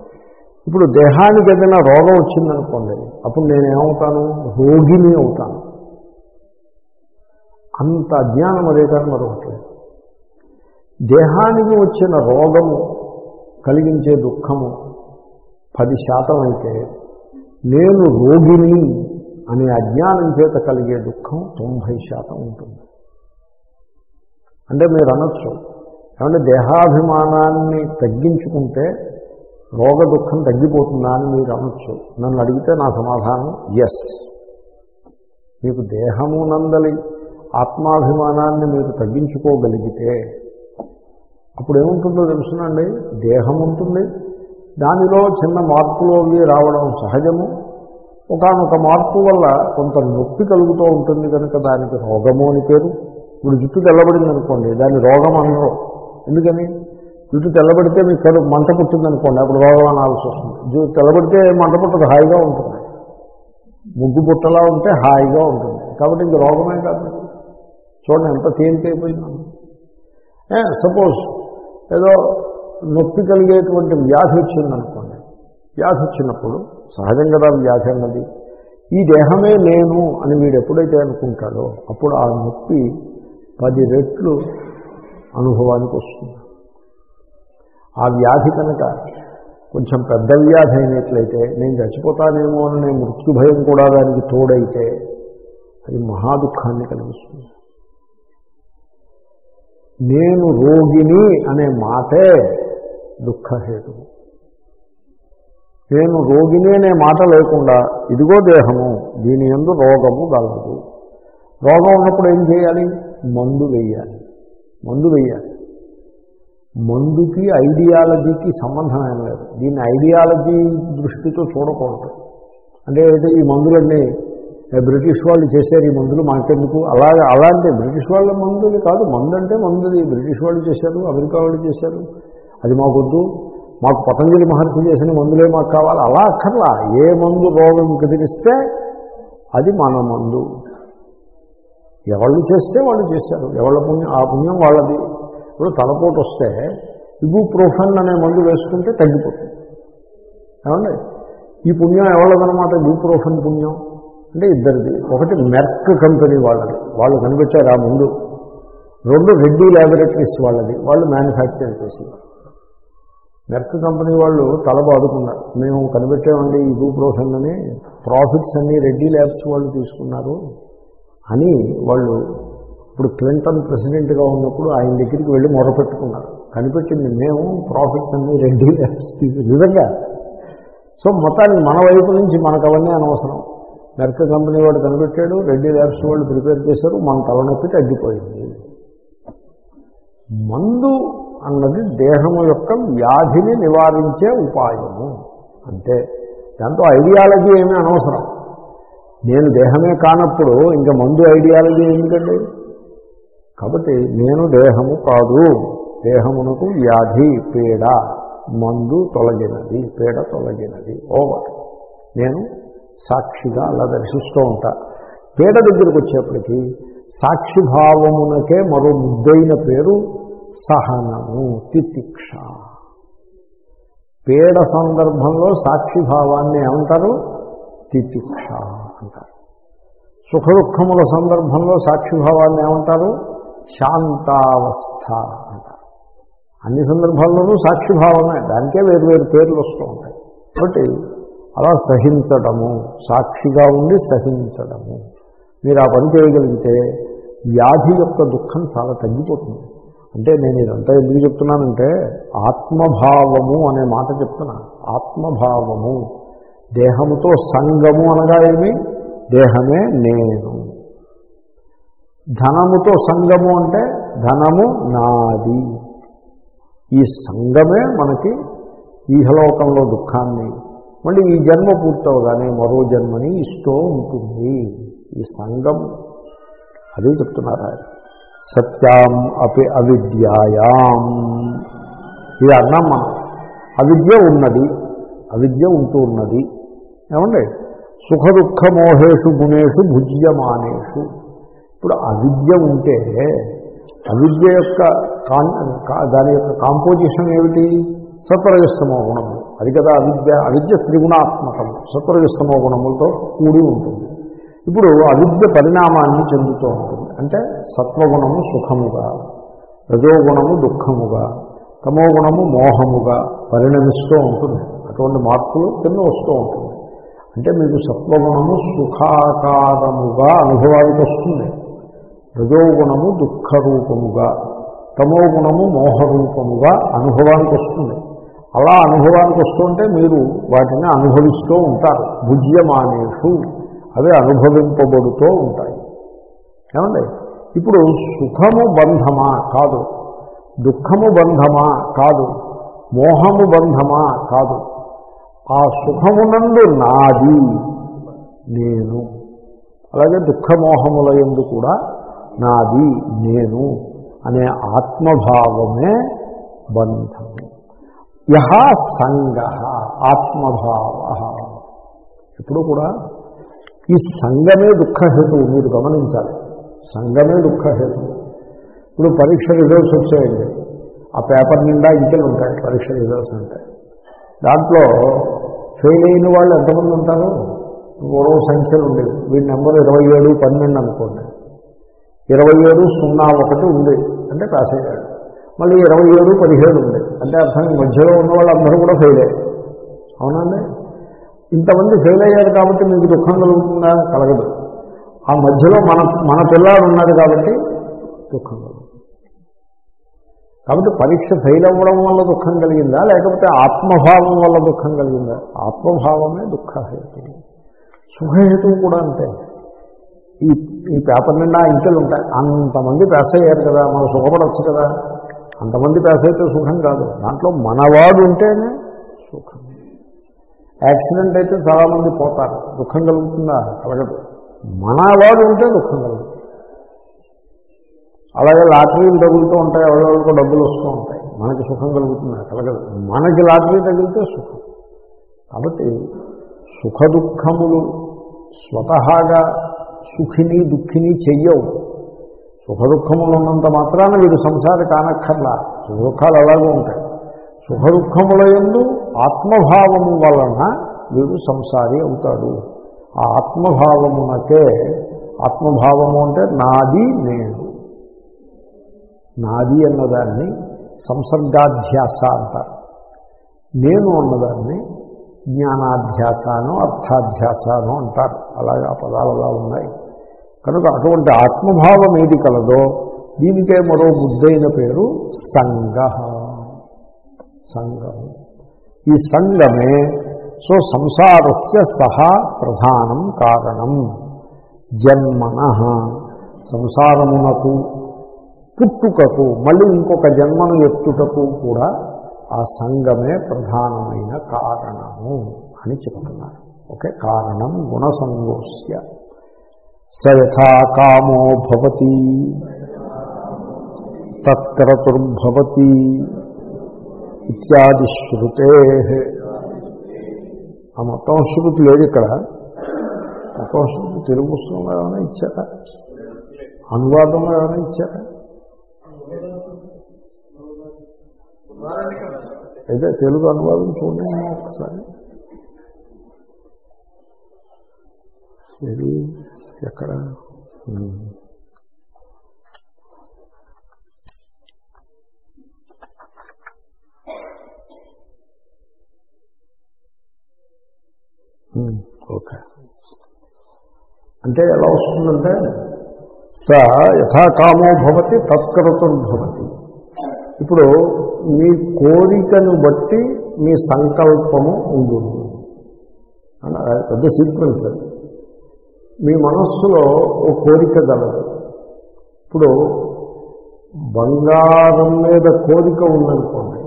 ఇప్పుడు దేహానికి ఏదైనా రోగం వచ్చిందనుకోండి అప్పుడు నేనేమవుతాను? రోగిని అవుతాను. అంత అజ్ఞానం అదే కానీ మరొకటి. దేహానికి వచ్చిన రోగము కలిగించే దుఃఖము పది శాతం అయితే నేను రోగిని అనే అజ్ఞానం చేత కలిగే దుఃఖం తొంభై శాతం ఉంటుంది. అంటే మీరు అనొచ్చు. ఏమంటే దేహాభిమానాన్ని తగ్గించుకుంటే రోగ దుఃఖం తగ్గిపోతుందా అని మీరు అనొచ్చు. నన్ను అడిగితే నా సమాధానం ఎస్ మీకు దేహము నందలి ఆత్మాభిమానాన్ని మీరు తగ్గించుకోగలిగితే అప్పుడు ఏముంటుందో తెలుసునండి? దేహం ఉంటుంది. దానిలో చిన్న మార్పులు అవి రావడం సహజము. ఒకనొక మార్పు వల్ల కొంత నొప్పి కలుగుతూ ఉంటుంది కనుక దానికి రోగము అని పేరు. ఇప్పుడు జుట్టు తెల్లబడింది అనుకోండి దాన్ని రోగం అనరు. ఎందుకని? జుట్టు తెల్లబడితే మీకు కడు మంట పుట్టిందనుకోండి అప్పుడు రోగం అనాల్సి వస్తుంది. జుట్టు తెల్లబడితే మంట పుట్టదు హాయిగా ఉంటుంది. ముగ్గు పుట్టలా ఉంటే హాయిగా ఉంటుంది. కాబట్టి ఇంక రోగమే కాదు. చూడండి ఎంత తేలికైపోయిందో. సపోజ్ ఏదో నొప్పి కలిగేటువంటి వ్యాధి వచ్చిందనుకోండి వ్యాధి వచ్చినప్పుడు సహజం కదా వ్యాధి అన్నది ఈ దేహమే నేను అని వీడు ఎప్పుడైతే అనుకుంటాడో అప్పుడు ఆ నొప్పి పది రెట్లు అనుభవానికి వస్తుంది. ఆ వ్యాధి కనుక కొంచెం పెద్ద వ్యాధి అయినట్లయితే నేను చచ్చిపోతానేమో అనే మృత్యు భయం కూడా దానికి తోడైతే అది మహా దుఃఖాన్ని కలిగిస్తుంది. నేను రోగిని అనే మాటే దుఃఖహేతు. నేను రోగిని అనే మాట లేకుండా ఇదిగో దేహము దీని ఎందు రోగము గలదు. రోగం ఉన్నప్పుడు ఏం చేయాలి? మందు వేయాలి. మందు వేయాలి. మందుకి ఐడియాలజీకి సంబంధం ఏం లేదు. దీన్ని ఐడియాలజీ దృష్టితో చూడకూడదు. అంటే ఈ మందులన్నీ బ్రిటిష్ వాళ్ళు చేశారు ఈ మందులు మాకెందుకు? అలాగే అలాంటి బ్రిటిష్ వాళ్ళ మందులు కాదు. మందు అంటే మందుది. బ్రిటిష్ వాళ్ళు చేశారు అమెరికా వాళ్ళు చేశారు. అది మాకొద్దు. మాకు పతంజలి మహర్షి చేసిన మందులే మాకు కావాలి. అలా అక్కర్లా. ఏ మందు రోగం కుదిరిస్తే అది మన మందు. ఎవళ్ళు చేస్తే వాళ్ళు చేశారు. ఎవళ్ళ పుణ్యం ఆ పుణ్యం వాళ్ళది. ఇప్పుడు తలపోటు వస్తే ఇబుప్రోఫెన్ అనే మందు వేసుకుంటే తగ్గిపోతుంది. ఏమండి? ఈ పుణ్యం ఎవరిదనమాట ఇబుప్రోఫెన్ పుణ్యం. అంటే ఇద్దరిది. ఒకటి మెర్క్ కంపెనీ వాళ్ళది. వాళ్ళు కనిపెట్టారు ఆ ముందు. రెండు రెడ్డి ల్యాబొరేటరీస్ వాళ్ళది. వాళ్ళు మ్యానుఫ్యాక్చర్ చేసేవారు. మెర్క్ కంపెనీ వాళ్ళు తల బాదుకున్నారు. మేము కనిపెట్టామండి ఈ ఇబుప్రోఫెన్ అని. ప్రాఫిట్స్ అన్ని రెడ్డి ల్యాబ్స్ వాళ్ళు తీసుకున్నారు అని వాళ్ళు ఇప్పుడు క్లింటన్ ప్రెసిడెంట్గా ఉన్నప్పుడు ఆయన దగ్గరికి వెళ్ళి మొరపెట్టుకున్నారు కనిపెట్టింది మేము ప్రాఫిట్స్ అన్ని రెడ్డి ల్యాబ్స్ తీసు నిజంగా. సో మొత్తానికి మన వైపు నుంచి మనకు అవన్నీ అనవసరం. మెర్క్ కంపెనీ వాడు కనిపెట్టాడు రెడ్డి ల్యాబ్స్ వాళ్ళు ప్రిపేర్ చేశారు మన తలనొప్పి తగ్గిపోయింది. మందు అన్నది దేహము యొక్క వ్యాధిని నివారించే ఉపాయము. అంతే దాంతో ఐడియాలజీ ఏమీ అనవసరం. నేను దేహమే కానప్పుడు ఇంకా మందు ఐడియాలజీ ఎందుకండి? కాబట్టి నేను దేహము కాదు దేహమునకు వ్యాధి పీడ మందు తొలగినది పీడ తొలగినది ఓవర్. నేను సాక్షిగా అలా దర్శిస్తూ ఉంటా. పీడ దగ్గరికి వచ్చేప్పటికీ సాక్షిభావమునకే మరో ముద్దైన పేరు సహనము తితిక్ష. పేడ సందర్భంలో సాక్షిభావాన్ని ఏమంటారు? తితిక్ష అంటారు. సుఖ దుఃఖముల సందర్భంలో సాక్షిభావాన్ని ఏమంటారు? శాంతావస్థ అంటారు. అన్ని సందర్భాల్లోనూ సాక్షిభావమే దానికే వేరు వేరు పేర్లు వస్తూ ఉంటాయి. కాబట్టి అలా సహించడము సాక్షిగా ఉండి సహించడము. మీరు ఆ పని చేయగలిగితే వ్యాధి యొక్క దుఃఖం చాలా తగ్గిపోతుంది. అంటే నేను ఇదంతా ఎందుకు చెప్తున్నానంటే ఆత్మభావము అనే మాట చెప్తున్నా. ఆత్మభావము. దేహముతో సంగము అనగా ఏమి? దేహమే నేను. ధనముతో సంగము అంటే ధనము నాది. ఈ సంగమే మనకి ఈహలోకంలో దుఃఖాన్ని మళ్ళీ ఈ జన్మ పూర్తవగానే మరో జన్మని ఇస్తూ ఉంటుంది. ఈ సంగం. అది చెప్తున్నారు ఆయన. సత్యాం అపి అవిద్యాయాం. ఇది అన్నాం మనం. అవిద్య ఉన్నది అవిద్య ఉంటూ ఉన్నది. ఏమండి? సుఖ దుఃఖ మోహేషు గుణేషు భుజ్యమానేషు. ఇప్పుడు అవిద్య ఉంటే అవిద్య యొక్క దాని యొక్క కాంపోజిషన్ ఏమిటి? సత్వరజస్తమో గుణము. అది కదా అవిద్య. అవిద్య త్రిగుణాత్మకము. సత్వరజస్తమో గుణములతో కూడి ఉంటుంది. ఇప్పుడు అవిద్య పరిణామాన్ని చెందుతూ ఉంటుంది. అంటే సత్వగుణము సుఖముగా రజోగుణము దుఃఖముగా తమోగుణము మోహముగా పరిణమిస్తూ ఉంటుంది. అటువంటి మార్పులు కింద వస్తూ ఉంటుంది. అంటే మీకు సత్వగుణము సుఖాకారముగా అనుభవానికి వస్తుంది రజోగుణము దుఃఖరూపముగా తమోగుణము మోహరూపముగా అనుభవానికి వస్తుంది అలా అనుభవానికి వస్తుంటే మీరు వాటిని అనుభవిస్తూ ఉంటారు. భుజ్యమానేషు అవి అనుభవింపబడుతూ ఉంటాయి. ఏమండి? ఇప్పుడు సుఖము బంధమా కాదు. దుఃఖము బంధమా కాదు. మోహము బంధమా కాదు. ఆ సుఖమునందు నాది నేను. అలాగే దుఃఖమోహముల ఎందు కూడా నాది నేను అనే ఆత్మభావమే బంధం యహ సంగ ఆత్మభావ. ఇప్పుడు కూడా ఈ సంగమే దుఃఖహేతువు మీరు గమనించాలి. సంగమే దుఃఖహేతు. ఇప్పుడు పరీక్ష రిజల్ట్స్ వచ్చాయండి. ఆ పేపర్ నిండా ఇంకెలు ఉంటాయి పరీక్ష రిజల్ట్స్ అంటే దాంట్లో ఫెయిల్ అయిన వాళ్ళు ఎంతమంది ఉంటారు? పూర్వ సంఖ్యలు ఉండేవి. వీడి నెంబర్ ఇరవై ఏడు పన్నెండు అనుకోండి. ఇరవై ఏడు సున్నా ఒకటి ఉంది అంటే పాస్ అయ్యాడు మళ్ళీ ఇరవై ఏడు పదిహేడు ఉంది. అంటే అర్థం మధ్యలో ఉన్న వాళ్ళందరూ కూడా ఫెయిల్. అయ్యారు అవునండి ఇంతమంది ఫెయిల్ అయ్యారు కాబట్టి మీకు దుఃఖం కలుగుతుందా? కలగదు. ఆ మధ్యలో మన మన పిల్లాడు ఉన్నాడు కాబట్టి దుఃఖం కాబట్టి పరీక్ష ఫెయిల్ అవ్వడం వల్ల దుఃఖం కలిగిందా? లేకపోతే ఆత్మభావం వల్ల దుఃఖం కలిగిందా? ఆత్మభావమే దుఃఖహేతు. సుఖహేతువు కూడా అంతే. ఈ ఈ పేపర్ నిండా ఇంకెలు ఉంటాయి. అంతమంది పేస అయ్యారు కదా మనం సుఖపడవచ్చు కదా. అంతమంది పేస అయితే సుఖం కాదు. దాంట్లో మనవాడు ఉంటేనే సుఖం. యాక్సిడెంట్ అయితే చాలామంది పోతారు. దుఃఖం కలుగుతుందా? కలగదు. మనవాడు ఉంటే దుఃఖం కలుగుతుంది అలాగే లాటరీలు తగులుతూ ఉంటాయి ఎవరెవరికో డబ్బులు వస్తూ ఉంటాయి. మనకి సుఖం కలుగుతుంది కలగదు. మనకి లాటరీ తగిలితే సుఖం. కాబట్టి సుఖ దుఃఖములు స్వతహాగా సుఖిని దుఃఖిని చెయ్యవు. సుఖ దుఃఖములు ఉన్నంత మాత్రాన వీడు సంసారి కానక్కర్లా. సుఖ దుఃఖాలు అలాగే ఉంటాయి. సుఖ దుఃఖముల ఎందు ఆత్మభావము వలన వీడు సంసారి అవుతాడు. ఆ ఆత్మభావమునకే ఆత్మభావము అంటే నాది నేను. నాది అన్నదాన్ని సంసర్గాధ్యాస అంటారు. నేను అన్నదాన్ని జ్ఞానాధ్యాసను అర్థాధ్యాసను అంటారు. అలాగే ఆ పదాలు అలా ఉన్నాయి. కనుక అటువంటి ఆత్మభావం ఏది కలదో దీనికే మరో ముద్దైన పేరు సంగ సంగం ఈ సంగమే సో సంసారస్య సహా ప్రధానం కారణం. జన్మన. సంసారమునకు పుట్టుకకు మళ్ళీ ఇంకొక జన్మను ఎత్తుటకు కూడా ఆ సంగమే ప్రధానమైన కారణము అని చెప్తున్నారు ఓకే కారణం గుణసంగోస్య. స కామో భవతి. తత్కరతుర్భవతి ఇత్యాది శ్రుతే. ఆ మొత్తం శృతి లేదు ఇక్కడ. మొత్తం శృతి తెలుగు పుస్తకంలో ఏమైనా ఇచ్చారా? అనువాదంలో ఏమైనా ఇచ్చారా? అయితే తెలుగు అనువాదం చూడండి ఒకసారి. ఇది ఎక్కడ? Hmm. ఓకే. అంటే ఎలా వస్తుందంటే స యథాకామో భవతి తత్కరతుర్భవతి ఇప్పుడు మీ కోరికను బట్టి మీ సంకల్పము ఉంటుంది. అలా పెద్ద సీక్వెన్స్ అది. మీ మనస్సులో ఓ కోరిక గలదు. ఇప్పుడు బంగారం మీద కోరిక ఉందనుకోండి.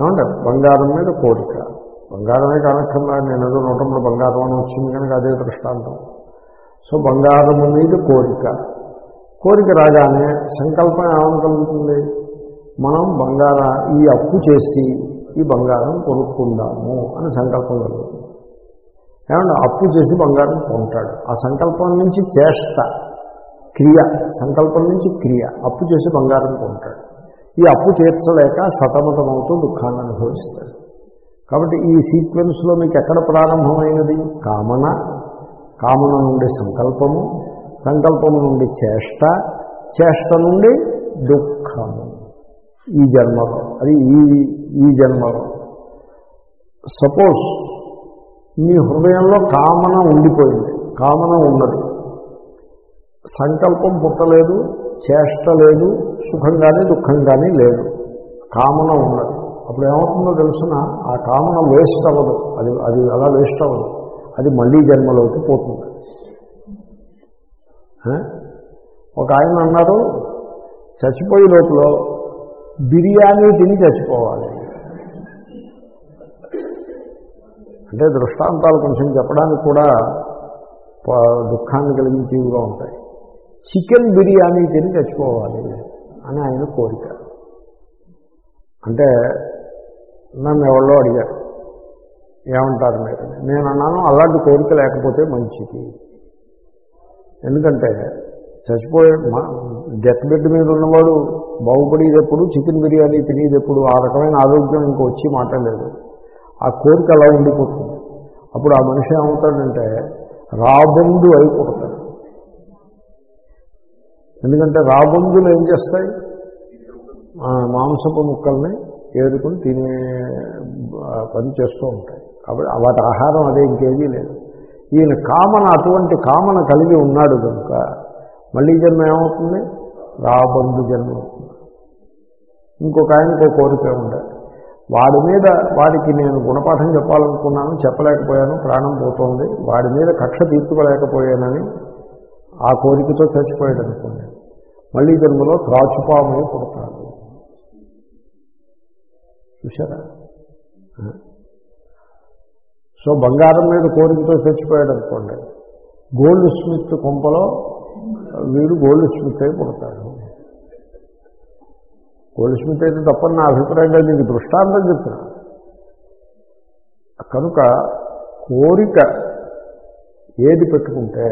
ఏమంటారు? బంగారం మీద కోరిక. బంగారమే కానక్కర్లా నేను ఏదో నూటంలో బంగారం అని వచ్చింది కనుక అదే దృష్టాంతం. సో బంగారం మీద కోరిక. కోరిక రాగానే సంకల్పం ఏమని కలుగుతుంది? మనం బంగార ఈ అప్పు చేసి ఈ బంగారం కొనుక్కుందాము అని సంకల్పం కలుగుతుంది. ఏమంటే అప్పు చేసి బంగారం కొంటాడు. ఆ సంకల్పం నుంచి చేష్ట క్రియ సంకల్పం నుంచి క్రియ అప్పు చేసి బంగారం కొంటాడు. ఈ అప్పు తీర్చలేక సతమతమవుతూ దుఃఖాన్ని అనుభవిస్తాడు. కాబట్టి ఈ సీక్వెన్స్లో మీకు ఎక్కడ ప్రారంభమైనది? కామన. కామన నుండి సంకల్పము సంకల్పము నుండి చేష్ట చేష్ట నుండి దుఃఖము. ఈ జన్మలో. అది ఈ ఈ జన్మలో. సపోజ్ మీ హృదయంలో కామన ఉండిపోయింది. కామన ఉన్నది. సంకల్పం పుట్టలేదు చేష్ట లేదు సుఖం కానీ దుఃఖం కానీ లేదు. కామన ఉన్నది. అప్పుడు ఏమవుతుందో తెలుసిన ఆ కామన వేస్ట్ అవ్వదు. అది అది అలా వేస్ట్ అవ్వదు. అది మళ్ళీ జన్మలోకి పోతుంది. ఒక ఆయన అన్నారు చచ్చిపోయే లోపల బిర్యానీ తిని చచ్చిపోవాలి. అంటే దృష్టాంతాలు కొంచెం చెప్పడానికి కూడా దుఃఖాన్ని కలిగించేవిగా ఉంటాయి. చికెన్ బిర్యానీ తిని చచ్చిపోవాలి అని ఆయన కోరిక. అంటే నన్ను ఎవరో అడిగారు. ఏమంటారు మీరు? నేను అన్నాను అలాంటి కోరిక లేకపోతే మంచిది. ఎందుకంటే చచ్చిపోయే డెత్ బెడ్ మీద ఉన్నవాడు బాగుపడేది ఎప్పుడు చికెన్ బిర్యానీ తినేది ఎప్పుడు ఆ రకమైన ఆరోగ్యం ఇంకో వచ్చి మాట్లాడలేదు ఆ కోరిక అలా ఉండిపోతుంది. అప్పుడు ఆ మనిషి ఏమవుతాడంటే రాబందు అయిపోతాడు. ఎందుకంటే రాబందులు ఏం చేస్తాయి? మాంసపు ముక్కల్ని ఏరుకుని తినే పని చేస్తూ ఉంటాయి. కాబట్టి వాటి ఆహారం అదే ఇంకేదీ లేదు. ఈయన కామన అటువంటి కామన కలిగి ఉన్నాడు కనుక మళ్ళీ జన్మ ఏమవుతుంది? రాబందు జన్మ అవుతుంది. ఇంకొక ఆయనకు కోరిక ఉండే. వాడి మీద వాడికి నేను గుణపాఠం చెప్పాలనుకున్నాను చెప్పలేకపోయాను ప్రాణం పోతుంది. వాడి మీద కక్ష తీర్చుకోలేకపోయానని ఆ కోరికతో చచ్చిపోయాడు అనుకోండి. మళ్ళీ జన్మలో త్రాచుపాములు పుడతాడు చూసారా సో బంగారం మీద కోరికతో చచ్చిపోయాడు అనుకోండి. గోల్డ్ స్మిత్ కొంపలో వీడు గోల్డ్ స్మిత్ అయి పుడతాడు. గోల్డ్ స్మిత్ అయితే తప్పని నా అభిప్రాయంగా దీనికి దృష్టాంతం చెప్తున్నా. కనుక కోరిక ఏది పెట్టుకుంటే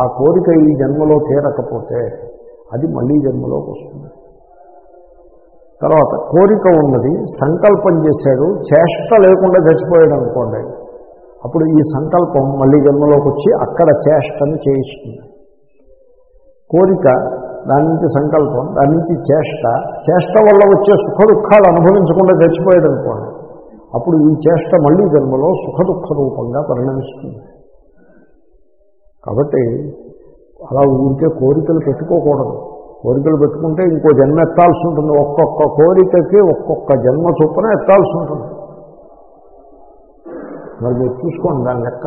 ఆ కోరిక ఈ జన్మలో తీరకపోతే అది మళ్ళీ జన్మలోకి వస్తుంది. తర్వాత కోరిక ఉన్నది సంకల్పం చేశాడు చేష్ట లేకుండా చచ్చిపోయాడు అనుకోండి. అప్పుడు ఈ సంకల్పం మళ్ళీ జన్మలోకి వచ్చి అక్కడ చేష్టను చేయిస్తుంది. కోరిక దాని నుంచి సంకల్పం దాని నుంచి చేష్ట చేష్ట వల్ల వచ్చే సుఖ దుఃఖాలు అనుభవించకుండా చచ్చిపోయాడు అనుకోండి. అప్పుడు ఈ చేష్ట మళ్ళీ జన్మలో సుఖ దుఃఖ రూపంగా పరిణమిస్తుంది. కాబట్టి అలా ఊరికే కోరికలు పెట్టుకోకూడదు. కోరికలు పెట్టుకుంటే ఇంకో జన్మ ఎత్తాల్సి ఉంటుంది. ఒక్కొక్క కోరికకి ఒక్కొక్క జన్మ చొప్పున ఎత్తాల్సి ఉంటుంది. మరి మీరు చూసుకోండి దాని లెక్క.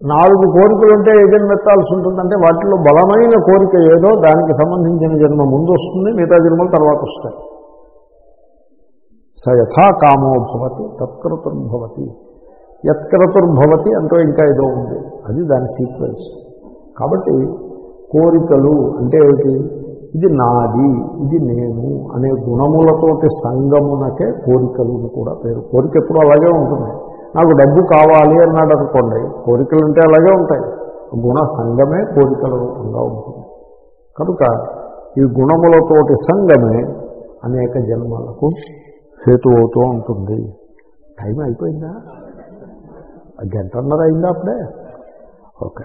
నాలుగు కోరికలు ఉంటే ఏ జన్మ ఎత్తాల్సి ఉంటుందంటే వాటిలో బలమైన కోరిక ఏదో దానికి సంబంధించిన జన్మ ముందు వస్తుంది మిగతా జన్మలు తర్వాత వస్తాయి. స యథా కామో భవతి తత్కృతుర్భవతి యత్కృతుర్భవతి అంటూ ఇంకా ఏదో ఉంది. అది దాని సీక్వెన్స్ కాబట్టి కోరికలు అంటే ఏమిటి? ఇది నాది ఇది నేను అనే గుణములతోటి సంగమునకే కోరికలు కూడా పేరు. కోరిక ఎప్పుడు అలాగే ఉంటుంది. నాకు డబ్బు కావాలి అన్నాడు అనుకోండి కోరికలు అంటే అలాగే ఉంటాయి. గుణ సంగమే కోరికల రూపంగా ఉంటుంది. కనుక ఈ గుణములతోటి సంగమే అనేక జన్మలకు హేతు అవుతూ ఉంటుంది. టైం అయిపోయిందా? గంటన్నర అయిందా అప్పుడే? ఓకే.